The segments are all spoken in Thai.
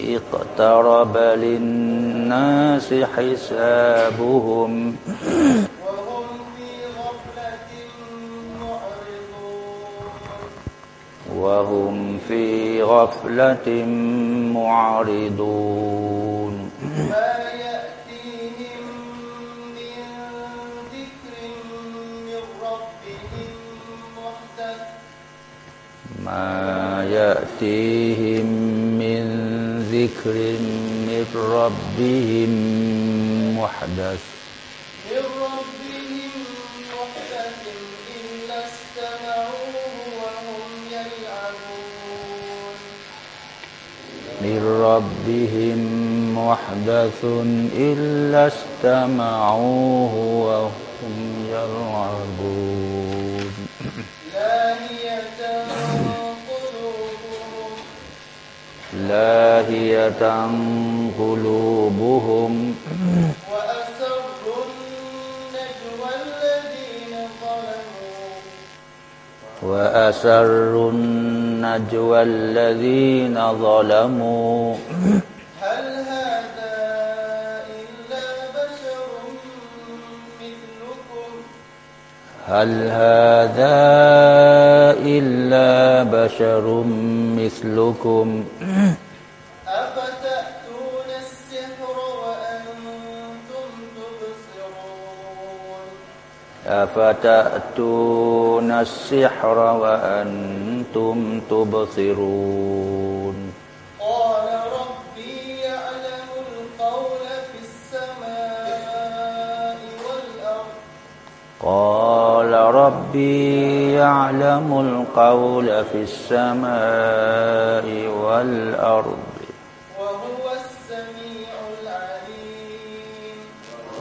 اقترب للناس حسابهم. وهم في غفلة معرضون. ما يأتيهم من ذكر من ربهم ما يأتيهم من ذكر من ربهم محدث. من ربهم محدث إلا استمعوه وهم يلعبون. لاهية قلوبهم. وأسروا النجوى الذين ظلموا وأسروا النجوى الذين ظلموا. هل هذا إلا بشر مثلكم؟ هل هذا إلا بشر مثلكم؟ أفتأتون السحر وأنتم أنتم تبصرون؟ قال ربي يعلم القول في السماء والأرض. قال ربي يعلم القول في السماء والأرض.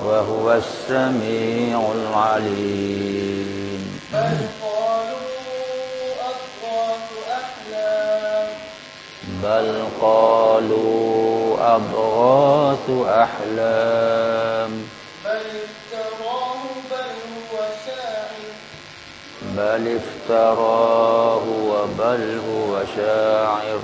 وهو السميع العليم. بل قالوا أضغاث أحلام. بل افتراه بل هو شاعر بل افتراه وبل هو شاعر.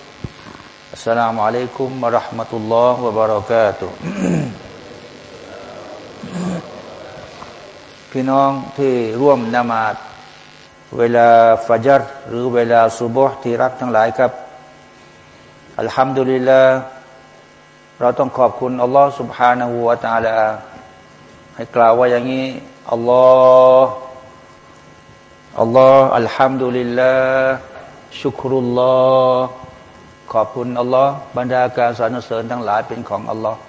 السلام عليكم ورحمة الله وبركاته พี่น้องที่ร่วมนมาดเวลาฟัจรหรือเวลาสุบฮ์ที่รักทั้งหลายครับอัลฮัมดุลิลลาเราต้องขอบคุณอัลลอฮ์ سبحانه และ تعالى ให้กล่าวว่าอย่างนี้อัลลอฮ์อัลลอฮ์อัลฮัมดุลิลลาชุครุลลอฮ์ ขอบคุณอัลลอฮ์บรรดาการสรรเสริญทั้งหลายเป็นของอัลลอฮ์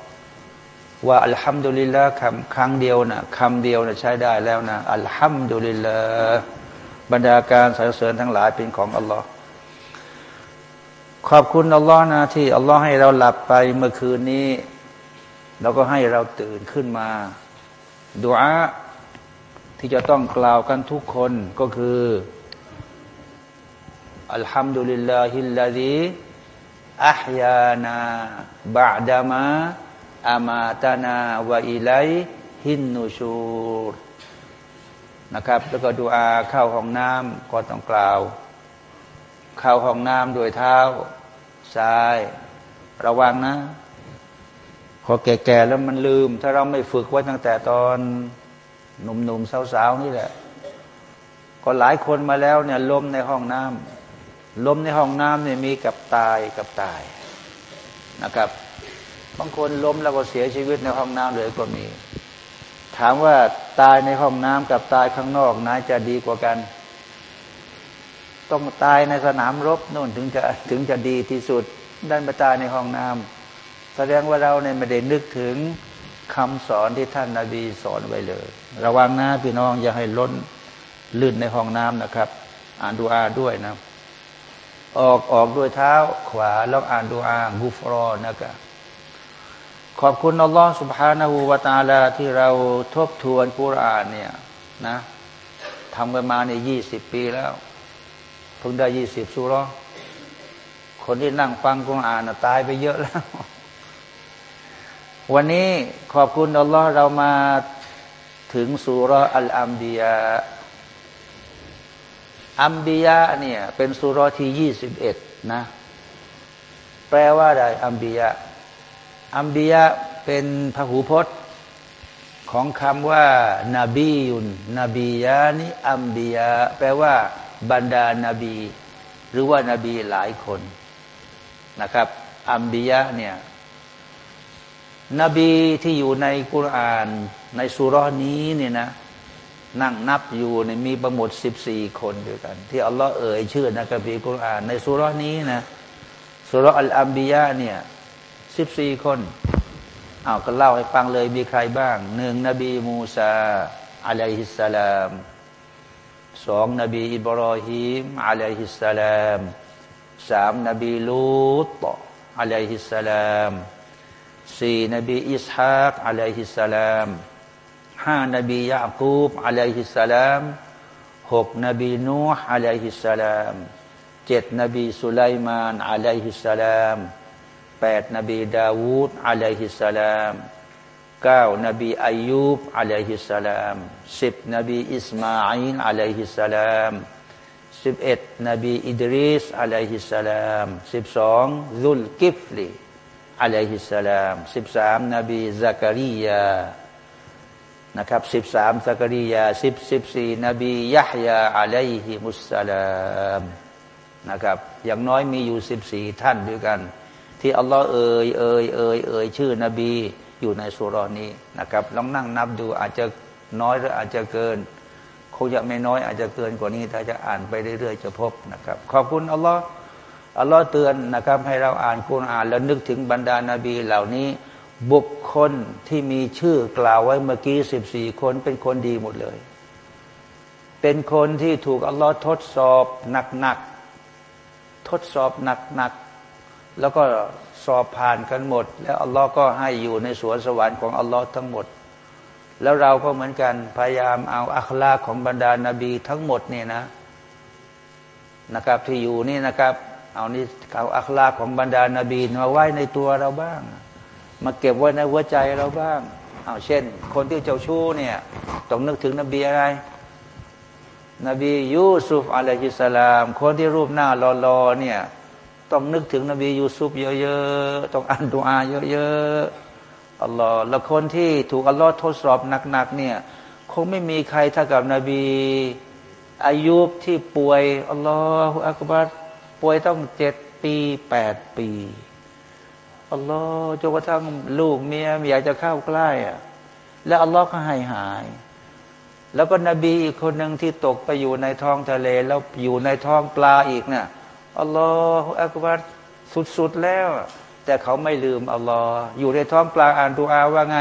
ว่าอัลฮัมดุลิลละคำครั้งเดียวนะคำเดียวนะใช้ได้แล้วนะอัลฮัมดุลิลละบรรดาการสรรเสริญทั้งหลายเป็นของอัลลอฮ์ขอบคุณอัลลอฮ์นะที่อัลลอฮ์ให้เราหลับไปเมื่อคืนนี้ แล้วก็ให้เราตื่นขึ้นมาดูอาที่จะต้องกล่าวกันทุกคนก็คืออัลฮัมดุลิลลาฮิลลาดี อัพยานาบาดามะอามาตานาวะอิไลฮินนูชูรนะครับ แล้วก็ดูอาเข้าห้องน้ำก็ต้องกล่าว เข้าห้องน้ำโดยเท้า ซ้าย ระวังนะพอแก่ๆแล้วมันลืม ถ้าเราไม่ฝึกไว้ตั้งแต่ตอนหนุ่มๆสาวๆนี่แหละ ก็หลายคนมาแล้วเนี่ยล้มในห้องน้ำ ล้มในห้องน้ำเนี่ยมีกับตายกับตายนะครับบางคนล้มแล้วก็เสียชีวิตในห้องน้ำเลยก็มี ถามว่าตายในห้องน้ำกับตายข้างนอกไหนจะดีกว่ากัน ต้องตายในสนามรบนู่นถึงจะถึงจะดีที่สุดด้านไปตายในห้องน้ำแสดงว่าเราเนี่ยไม่ได้นึกถึงคำสอนที่ท่านนาบีสอนไว้เลย ระวังนะพี่น้องอย่าให้ล้นลื่นในห้องน้ำนะครับ อ่านดูอาด้วยนะ ออกออกด้วยเท้าขวาแล้วอ่านดูอากุฟรอนะครับขอบคุณอัลลอฮ์ سبحانه และ تعالى ที่เราทบทวนกุรอานเนี่ยนะทำกันมาในยี่สิบปีแล้วเพิ่งได้ยี่สิบสุรคนที่นั่งฟังกุรอานตายไปเยอะแล้ว วันนี้ขอบคุณอัลลอฮ์เรามาถึงสุรอัลอัมบียา อัมบียาเนี่ยเป็นสุรที่ยี่สิบเอ็ดนะ แปลว่าอะไรอัมบียาอัมบียะเป็นพหูพจน์ของคำว่านาบียุนนบียะนี่อัมบียะแปลว่า บรรดานาบี หรือว่านาบีหลายคนนะครับ อัมบียะเนี่ยนบีที่อยู่ในกุราน ในสุรนี้เนี่ยนะ นั่งนับอยู่ในมีประหมดสิบสี่คนด้วยกัน ที่อัลลอฮ์เอ่ยชื่อในกัมภีร์กุรอาน ในสุรนี้นะสุรอัลอัมบียะเนี่ยสิบสี่คนเอาก็เล่าให้ฟังเลยมีใครบ้างหนึ่งนบีมูซาอะลัยฮิสสลามสองนบีอิบรอฮิมอะลัยฮิสสลามสามนบีลูตอะลัยฮิสสลามสี่นบีอิสฮากอะลัยฮิสสลาม ห้านบียาคูบอะลัยฮิสสลามหกนบีนูห์อะลัยฮิสสลามเจ็ดนบีสุไลมาน عليه السلامแปดนบีดาวูด عليه السلامเก้านบีอายุบ عليه السلامสิบนบีอิสมาอินอะลัยฮิสสลามสิบเอ็ดนบีอิดริส عليه السلامสิบสองซุลกิฟลี عليه السلامสิบสามนบีซักริยา นะครับสิบสามซักริยาสิบสิบสี่นบียะฮยา عليهم السلامมนะครับ อย่างน้อยมีอยู่สิบสี่ท่านด้วยกัน ที่อัลลอฮ์เอ่ยเอ่ยเอ่ยเอ่ยชื่อนบีอยู่ในสุรนี้นะครับลองนั่งนับดูอาจจะน้อยหรืออาจจะเกินคงจะไม่น้อยอาจจะเกินกว่านี้ถ้าจะอ่านไปเรื่อยๆจะพบนะครับ ขอบคุณอัลลอฮ์อัลลอฮ์เตือนนะครับ ให้เราอ่านคุรอ่านแล้วนึกถึงบรรดานาบีเหล่านี้ บุคคลที่มีชื่อกล่าวไว้เมื่อกี้สิบสี่คนเป็นคนดีหมดเลย เป็นคนที่ถูกอัลลอฮ์ทดสอบหนักๆ ทดสอบหนักๆ แล้วก็สอบผ่านกันหมด แล้วอัลลอฮ์ก็ให้อยู่ในสวนสวรรค์ของอัลลอฮ์ทั้งหมด แล้วเราก็เหมือนกันพยายามเอาอัคลาของบรรดานาบีทั้งหมดเนี่ยนะนะครับที่อยู่นี่นะครับ เอานี่เอาอัคลาของบรรดานาบีมาไว้ในตัวเราบ้าง มาเก็บไว้ในหัวใจเราบ้างเอาเช่น คนที่เจ้าชู้เนี่ยต้องนึกถึงนบีอะไร นบียูซุฟอะลัยฮิสสลาม คนที่รูปหน้ารอๆเนี่ยต้องนึกถึงนบียูซุฟเยอะๆต้องอ่านดูอาเยอะๆอัลลอฮ์แล้วคนที่ถูกอัลลอฮ์ทดสอบหนักๆเนี่ยคงไม่มีใครเท่ากับนบีอายุบที่ป่วยอัลลอฮฺอักบัรป่วยต้องเจ็ดปีแปดปี อัลลอฮ์จนกระทั่งลูกเมียอยากจะเข้าใกล้อะแล้วอัลลอฮ์ก็ให้หาย แล้วก็นบีอีกคนหนึ่งที่ตกไปอยู่ในท้องทะเล แล้วอยู่ในท้องปลาอีกนะ่ะอัลลอฮ์อักบัรสุดๆแล้ว แต่เขาไม่ลืมอัลลอฮ์อยู่ในท้องปลาอ่านดูอาว่าไง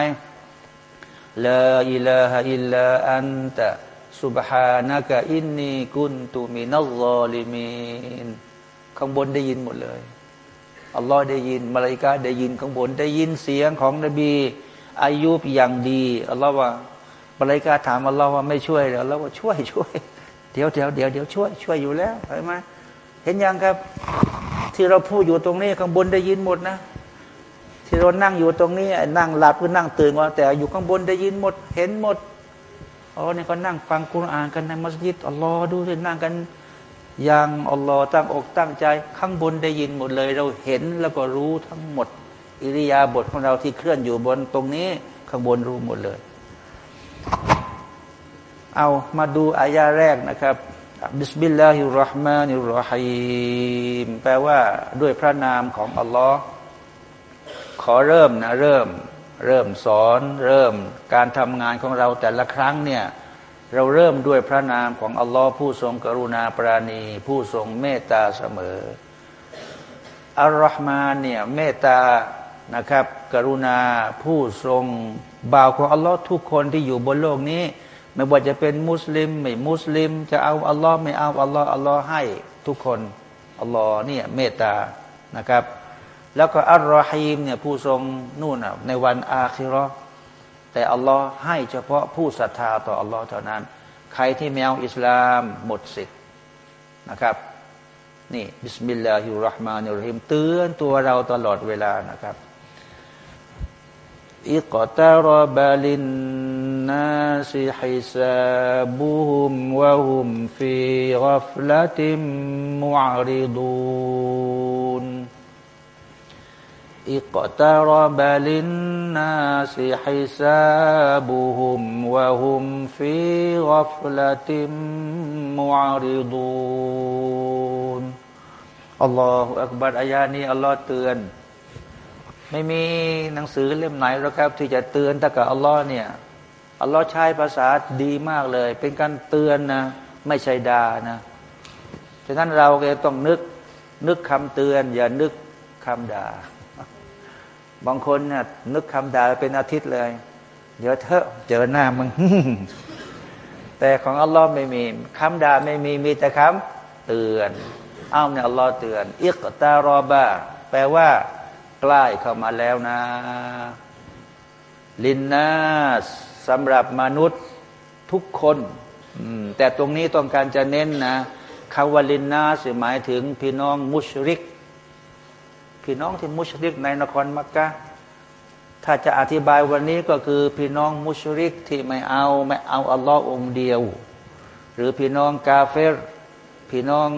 لا إله إلا أنت سبحانك إني كنت من الظالمينข้างบนได้ยินหมดเลย อัลลอฮ์ได้ยินมาลายกาได้ยินข้างบนได้ยินเสียงของนบีอายุบอย่างดีอัลลอฮ์ว่ามาลายกาถามอัลลอฮ์ว่าไม่ช่วยอัลลอฮ์ว่าช่วยช่วย เดี๋ยวเดี๋ยวเดี๋ยวเดี๋ยวช่วยช่วยอยู่แล้วเห็นไหมเห็นยังครับ ที่เราพูดอยู่ตรงนี้ข้างบนได้ยินหมดนะ ที่เรานั่งอยู่ตรงนี้ นั่งหลับหรือนั่งตื่นก็แต่อยู่ข้างบนได้ยินหมด เห็นหมดอ๋อเนี่ยเขานั่งฟังกุรานกันในมัสยิดอัลลอฮ์ดูสินั่งกัน ย่างอัลลอฮ์ตั้งอกตั้งใจ ข้างบนได้ยินหมดเลย เราเห็นแล้วก็รู้ทั้งหมด อิริยาบถของเราที่เคลื่อนอยู่บนตรงนี้ ข้างบนรู้หมดเลย เอามาดูอายาแรกนะครับبسم الله الرحمن الرحيم แปลว่าด้วยพระนามของอัลลอฮ์ขอเริ่มนะเริ่ม เริ่มสอน เริ่มการทำงานของเราแต่ละครั้งเนี่ย เราเริ่มด้วยพระนามของอัลลอฮ์ผู้ทรงกรุณาปราณี ผู้ทรงเมตตาเสมออัลลอฮ์มาเนี่ยเมตตานะครับ กรุณาผู้ทรงบ่าวของอัลลอฮ์ทุกคนที่อยู่บนโลกนี้ ไม่ว่าจะเป็นมุสลิม ไม่มุสลิม จะเอาอัลลอฮ์ไม่เอาอัลลอฮ์อัลลอฮ์ให้ทุกคนอัลลอฮ์เนี่ยเมตตานะครับ แล้วก็อัลลอฮีมเนี่ยผู้ทรงนู่นในวันอาคิรอ แต่อัลลอฮ์ให้เฉพาะผู้ศรัทธาต่ออัลลอฮ์เท่านั้น ใครที่ไม่เอาอิสลามหมดสิทธิ์นะครับ นี่بسم الله الرحمن الرحيم เตือนตัวเราตลอดเวลานะครับاقترب للناس حسابهم وهم في غفلة معرضونูนอิกตารบาลิน للناس حسابهم وهم في غفلة معرضون อัลลอฮฺอักบัดอายานี้อัลลอฮ์เตือน ไม่มีหนังสือเล่มไหนหรอกครับ ที่จะเตือนถ้ากับอัลลอฮ์เนี่ยอัลลอฮ์ใช้ภาษาดีมากเลย เป็นการเตือนนะ ไม่ใช่ดานะฉะนั้นเราก็ต้องนึกนึกคำเตือน อย่านึกคำด่า บางคนเนี่ยนึกคำด่าเป็นอาทิตย์เลย เดี๋ยวเถอะเจอหน้ามึงแต่ของอัลลอฮ์ไม่มีคำด่าไม่มีมีแต่คำเตือนอ้าวเนี่ยอัลลอฮ์เตือนอิกตารอบาแปลว่า ใกล้เข้ามาแล้วนะ ลินนาสสำหรับมนุษย์ทุกคนแต่ตรงนี้ต้องการจะเน้นนะคำว่า للناس หมายถึงพี่น้องมุชริก พี่น้องที่มุชริกในนครมักกะถ้าจะอธิบายวันนี้ก็คือพี่น้องมุชริกที่ไม่เอาไม่เอาอัลลอฮ์องเดียว หรือพี่น้องกาเฟรพี่น้อง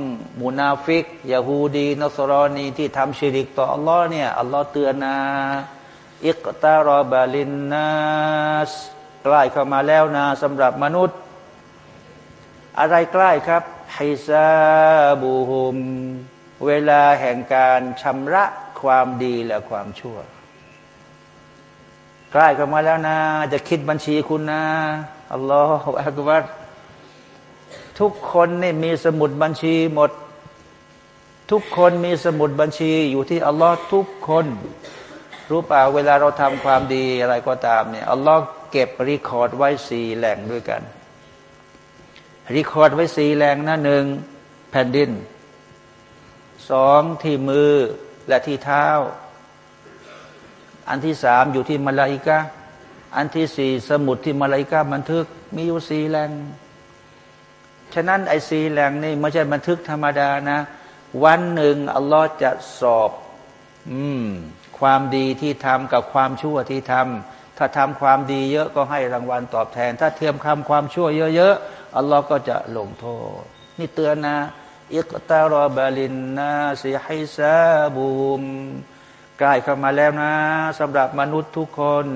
มูนาฟิกยาฮูดีนอสรอนีที่ทำชิริกต่ออัลลอฮ์เนี่ยอัลลอฮ์เตือนนะอิกตารอบาลินนัสใกล้เข้ามาแล้วนะสำหรับมนุษย์ อะไรใกล้ครับไฮซาบูฮุม เวลาแห่งการชำระความดีและความชั่วใกล้เข้ามาแล้วนะ จะคิดบัญชีคุณนะอัลลอฮฺอักบัรทุกคนนี่มีสมุดบัญชีหมด ทุกคนมีสมุดบัญชีอยู่ที่อัลลอฮ์ทุกคน รู้เปล่าเวลาเราทำความดีอะไรก็ตามเนี่ยอัลลอฮ์เก็บ record ไว้สี่แหล่งด้วยกัน record ไว้สี่แหล่งนะหนึ่งแผ่นดิน สองที่มือและที่เท้า อันที่สามอยู่ที่มาลาอิกาอันที่สี่สมุดที่มาลาอิกาบันทึก มีอยู่สี่แหล่งฉะนั้นไอ้สีแหล่งนี่ไม่ใช่บันทึกธรรมดานะ วันหนึ่งอัลลอฮ์จะสอบ อืม ความดีที่ทำกับความชั่วที่ทำถ้าทำความดีเยอะก็ให้รางวัลตอบแทน ถ้าเทียมคำความชั่วเยอะๆอัลลอฮ์ก็จะลงโทษ นี่เตือนนะ อิกตารบาลินนาสิฮิซาบุมใกล้เข้ามาแล้วนะสำหรับมนุษย์ทุกคน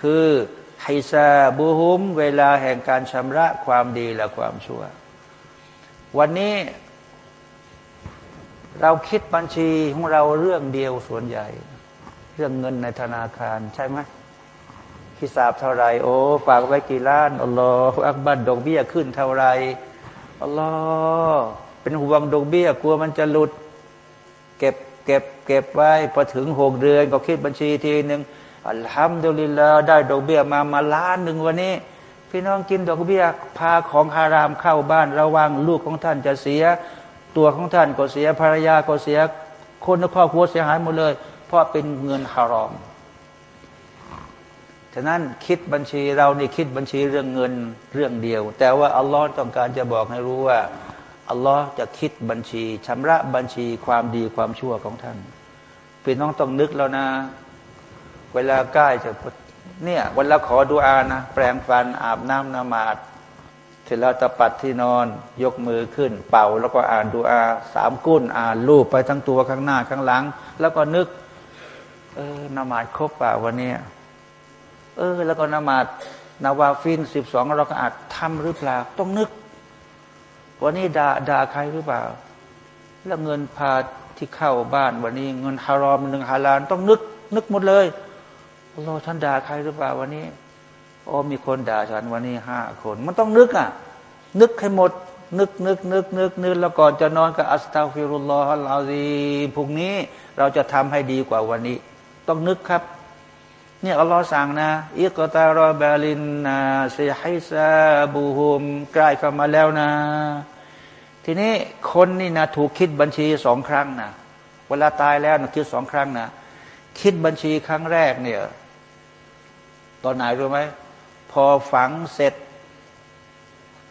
คือไฮซาบูฮุม เวลาแห่งการชำระความดีและความชั่ว วันนี้ เราคิดบัญชีของเราเรื่องเดียวส่วนใหญ่ เรื่องเงินในธนาคารใช่ไหมคิดสาบเท่าไรโอ้ฝากไว้กี่ล้านอัลลอฮฺอักบัดดอกเบี้ยขึ้นเท่าไรอัลลอฮฺ เป็นห่วงดอกเบี้ย กลัวมันจะหลุด เก็บเก็บเก็บไว้พอถึงหกเดือนก็คิดบัญชีทีหนึ่งอัลฮัมดุลิลลาได้ดอกเบี้ยมามาล้านหนึ่งวันนี้ พี่น้องกินดอกเบี้ยพาของฮารามเข้าบ้านระวังลูกของท่านจะเสีย ตัวของท่านก็เสียภรรยาก็เสีย คนในครอบครัวเสียหายหมดเลย เพราะเป็นเงินฮารอมฉะนั้นคิดบัญชีเรานี่คิดบัญชีเรื่องเงินเรื่องเดียว แต่ว่าอัลลอฮ์ต้องการจะบอกให้รู้ว่า อัลลอฮ์จะคิดบัญชีชำระบัญชีความดีความชั่วของท่านพี่น้องต้องนึกแล้วนะ เวลาใกล้จะเนี่ยเวลาขอดูอานะ แปลงฟันอาบน้ำนมาดเสร็จแล้วตะปัดที่นอน ยกมือขึ้น เป่าแล้วก็อ่านดูอาสามกุ้นอ่านรูปไปทั้งตัวข้างหน้าข้างหลัง แล้วก็นึก เออนมาดครบป่าวันนี้เออ แล้วก็นมาดนาวาฟินสิบสองเราก็อาจทำหรือเปล่า ต้องนึก วันนี้ด่าด่าใครหรือเปล่า แล้วเงินพาที่เข้าบ้าน วันนี้เงินฮารอมหนึ่งฮาลานต้องนึก นึกหมดเลยโลท่านด่าใครหรือเปล่า วันนี้ โอ้มีคนด่าฉันวันนี้ห้าคน มันต้องนึกอะ นึกให้หมด นึกนึกนึกนึกนึกแล้วก่อนจะนอนก็อัสตัฟิรุลลอฮ์ลาซีพรุ่งนี้เราจะทำให้ดีกว่าวันนี้ ต้องนึกครับเนี่ยอัลลอฮ์สั่งนะอิกตารอบาลินนาซีฮิซาบูฮุมใกล้เข้ามาแล้วนะ ทีนี้คนนี่นะถูกคิดบัญชีสองครั้งนะเวลาตายแล้วนะคิดสองครั้งนะคิดบัญชีครั้งแรกเนี่ย ตอนไหนรู้ไหมพอฝังเสร็จ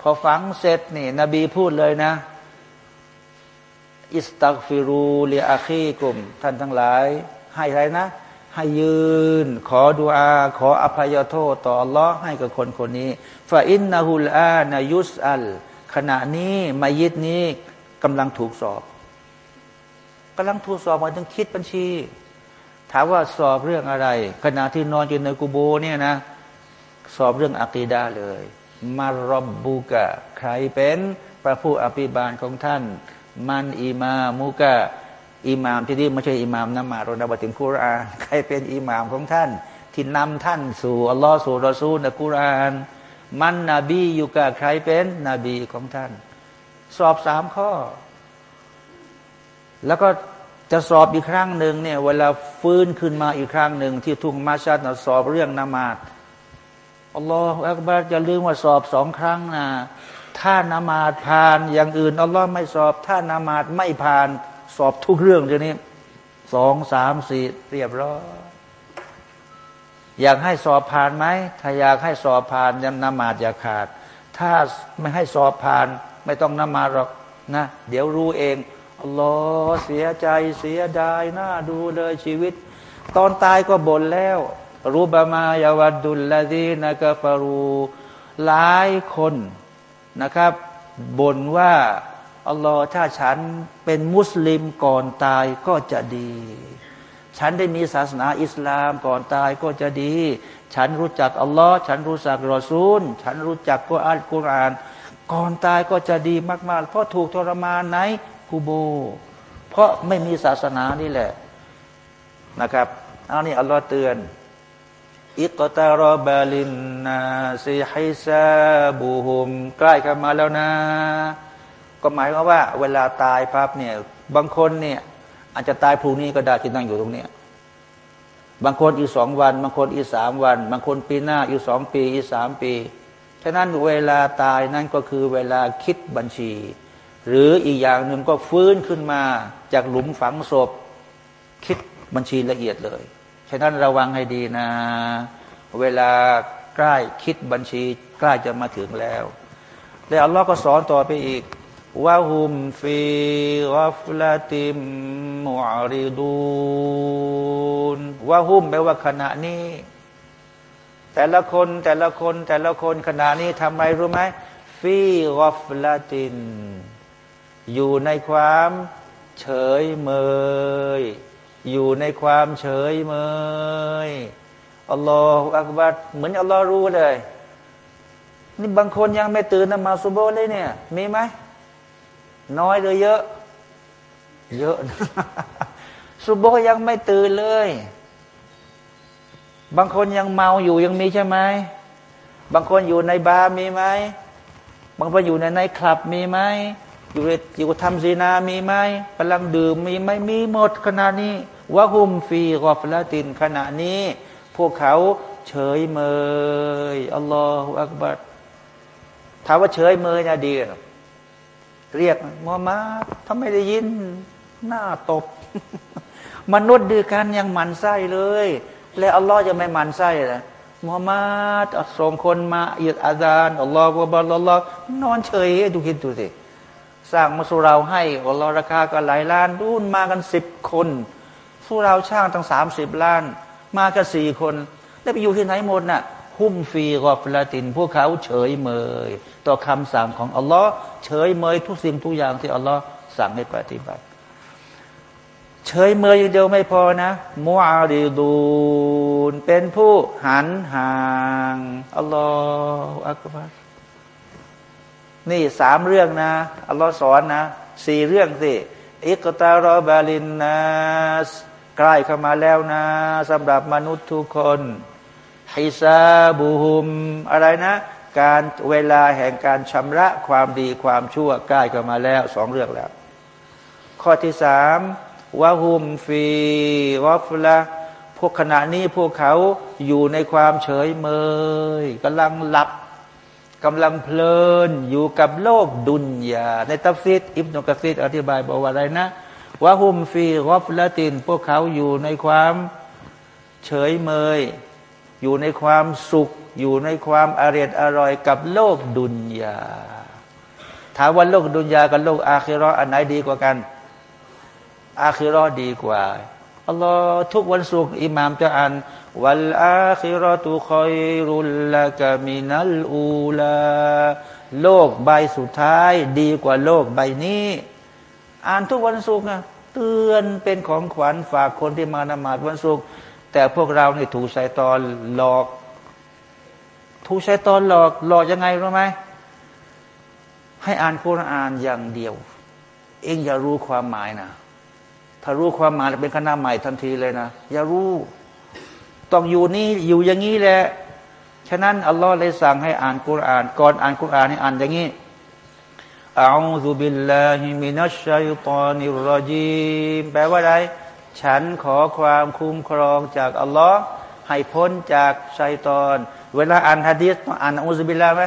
พอฝังเสร็จนี่ นบีพูดเลยนะอิสตักฟิรูเลียอาคีกุม ท่านทั้งหลาย ให้อะไรนะ ให้ยืน ขอดุอา ขออภัยโทษต่ออัลลอฮ์ให้กับคนคนนี้ฟาอินนาฮุลอานายุสอัล ขณะนี้มายิดนี้กำลังถูกสอบกำลังถูกสอบมาถึงคิดบัญชี ถามว่าสอบเรื่องอะไร ขณะที่นอนอยู่ในกูโบเนี่ยนะ สอบเรื่องอะกีดาเลย มารบบูกะ ใครเป็นพระผู้อภิบาลของท่าน มันอีมามุกะอิหมามที่นี่ไม่ใช่อิหมามนะมาเรานบถึงคุราน ใครเป็นอิหมามของท่าน ที่นำท่านสู่อัลลอฮ์สู่รอซูลในคุราน มันนบีอยู่กับใครเป็นนบีของท่าน สอบสามข้อ แล้วก็จะสอบอีกครั้งหนึ่งเนี่ย เวลาฟื้นขึ้นมาอีกครั้งหนึ่งที่ทุ่งมาชัดสอบเรื่องนามาดอัลลอฮฺอักบารจะลืมว่าสอบสองครั้งนะถ้านามาดผ่านอย่างอื่นอัลลอฮ์ไม่สอบ ถ้านามาดไม่ผ่าน สอบทุกเรื่องเดี๋ยวนี้สองสามสี่เรียบร้อย อยากให้สอบผ่านไหมถ้าอยากให้สอบผ่านยังนมาดอย่าขาด ถ้าไม่ให้สอบผ่าน ไม่ต้องนมาหรอกนะ เดี๋ยวรู้เองอัลลอฮ์เสียใจเสียดายน้าดูเลยชีวิต ตอนตายก็บ่นแล้วรูบามายาวัดดุลลาดีนะกฟารูหลายคนนะครับบ่นว่าอัลลอฮ์ถ้าฉันเป็นมุสลิมก่อนตายก็จะดี ฉันได้มีศาสนาอิสลามก่อนตายก็จะดี ฉันรู้จักอัลลอฮ์ฉันรู้จักรอซูล ฉันรู้จักกุรอานกุรอาน ก่อนตายก็จะดีมากๆ เพราะถูกทรมานในกูโบ เพราะไม่มีศาสนานี่แหละนะครับอันนี้อัลลอฮ์เตือนอิกตารบาลินนาซีฮิซาบูฮุมใกล้กันมาแล้วนะ ก็หมายความว่า เวลาตายปั๊บเนี่ย บางคนเนี่ย อาจจะตายพรุ่งนี้ก็ได้ที่นั่งอยู่ตรงนี้บางคนอีกสองวัน บางคนอีกสามวัน บางคนปีหน้าอีกสองปี อีกสามปี ฉะนั้นเวลาตายนั่นก็คือเวลาคิดบัญชี หรืออีกอย่างหนึ่งก็ฟื้นขึ้นมาจากหลุมฝังศพ คิดบัญชีละเอียดเลย ฉะนั้นระวังให้ดีนะ เวลาใกล้คิดบัญชี ใกล้จะมาถึงแล้ว แล้วอัลลอฮ์ก็สอนต่อไปอีก วะฮุมฟีกัฟลาติมมุอริดูนวะฮุมแปลว่าขณะนี้ แต่ละคนแต่ละคนแต่ละคนขณะนี้ทำไมรู้ไหมฟีกัฟลาติน อยู่ในความเฉยเมย อยู่ในความเฉยเมยอัลลอฮฺอักบัดเหมือนอัลลอฮ์รู้เลย นี่บางคนยังไม่ตื่นนมาสุโบเลยเนี่ย มีไหม น้อยหรือเยอะ เยอะสุโบยังไม่ตื่นเลย บางคนยังเมาอยู่ยังมีใช่ไหม บางคนอยู่ในบาร์มีไหม บางคนอยู่ในในคลับมีไหม อยู่อยู่ทำซีนามีไหมกำลังดื่มมีไหมมีหมดขณะนี้วะฮุมฟีกอฟละตินขณะนี้ พวกเขาเฉยเมยอัลลอฮฺอักบัดถามว่าเฉยเมยนะดีหรอ เรียกมูฮัมมัดถ้าไม่ได้ยินหน้าตบ มนุษย์ดือกันยังหมันไส้เลย แล้วอัลลอฮ์จะไม่หมันไส้เลยมูฮัมมัดส่งคนมาอิดอาจารย์อัลลอฮ์วะบาลอัลลอฮ์นอนเฉยดูคิดดูสิสร้างมาสุราให้อัลลอฮ์ราคาก็หลายล้านดูนมากันสิบคนสุราช่างตั้งสามสิบล้าน มากันสี่คน แล้วไปอยู่ที่ไหนหมดน่ะ หุ้มฟีกอฟลาติน พวกเขาเฉยเมย ต่อคำสั่งของอัลลอฮ์เฉยเมยทุกสิ่งทุกอย่างที่อัลลอฮ์สั่งให้ปฏิบัติ เฉยเมยอย่างเดียวไม่พอนะมูอาดีดูนเป็นผู้หันห่างอัลลอฮฺอักบารนี่สามเรื่องนะอัลลอฮ์สอนนะสี่เรื่องสิอิกตารอบาลินนัสใกล้เข้ามาแล้วนะสำหรับมนุษย์ทุกคน ฮิซาบูฮุมอะไรนะ การเวลาแห่งการชำระความดีความชั่วใกล้เข้ามาแล้วสองเรื่องแล้ว ข้อที่สามوهم في غفلة พวกขณะนี้พวกเขาอยู่ในความเฉยเมยกำลังหลับกำลังเพลินอยู่กับโลกดุนยา ในตัฟซีรอิบนุกะซีรอธิบายบอกว่าอะไรนะ وهم في غفلة พวกเขาอยู่ในความเฉยเมย อยู่ในความสุข อยู่ในความอร่อยอร่อยกับโลกดุนยาถามว่าโลกดุนยากับโลกอาคิรออันไหนดีกว่ากัน อาคิรอดีกว่าอัลลอฮ์ทุกวันศุกร์อิหมามจะอ่านวัลอาคิรอตุคอยรุลละกามินัลอูลาโลกใบสุดท้ายดีกว่าโลกใบนี้ อ่านทุกวันศุกร์นะเตือนเป็นของขวัญฝากคนที่มานมาดวันศุกร์ แต่พวกเราเนี่ถูกใช้ตอนหลอก ถูกใช้ตอนหลอก หลอกยังไงรู้ไหมให้อ่านคุรานอย่างเดียว เองอย่ารู้ความหมายนะถ้ารู้ความหมายเป็นคณะใหม่ทันทีเลยนะ อย่ารู้ ต้องอยู่นี่อยู่อย่างนี้แหละฉะนั้นอัลลอฮ์เลยสั่งให้อ่านกุรอาน ก่อนอ่านกุรานให้อ่านอย่างนี้อาซุบิลลาฮิมินัชชัยตอนิรจีมแปลว่าอะไร ฉันขอความคุ้มครองจากอัลลอฮ์ให้พ้นจากชัยตอน เวลาอ่านฮะดีษต้องอ่านอุซบิลลาไหม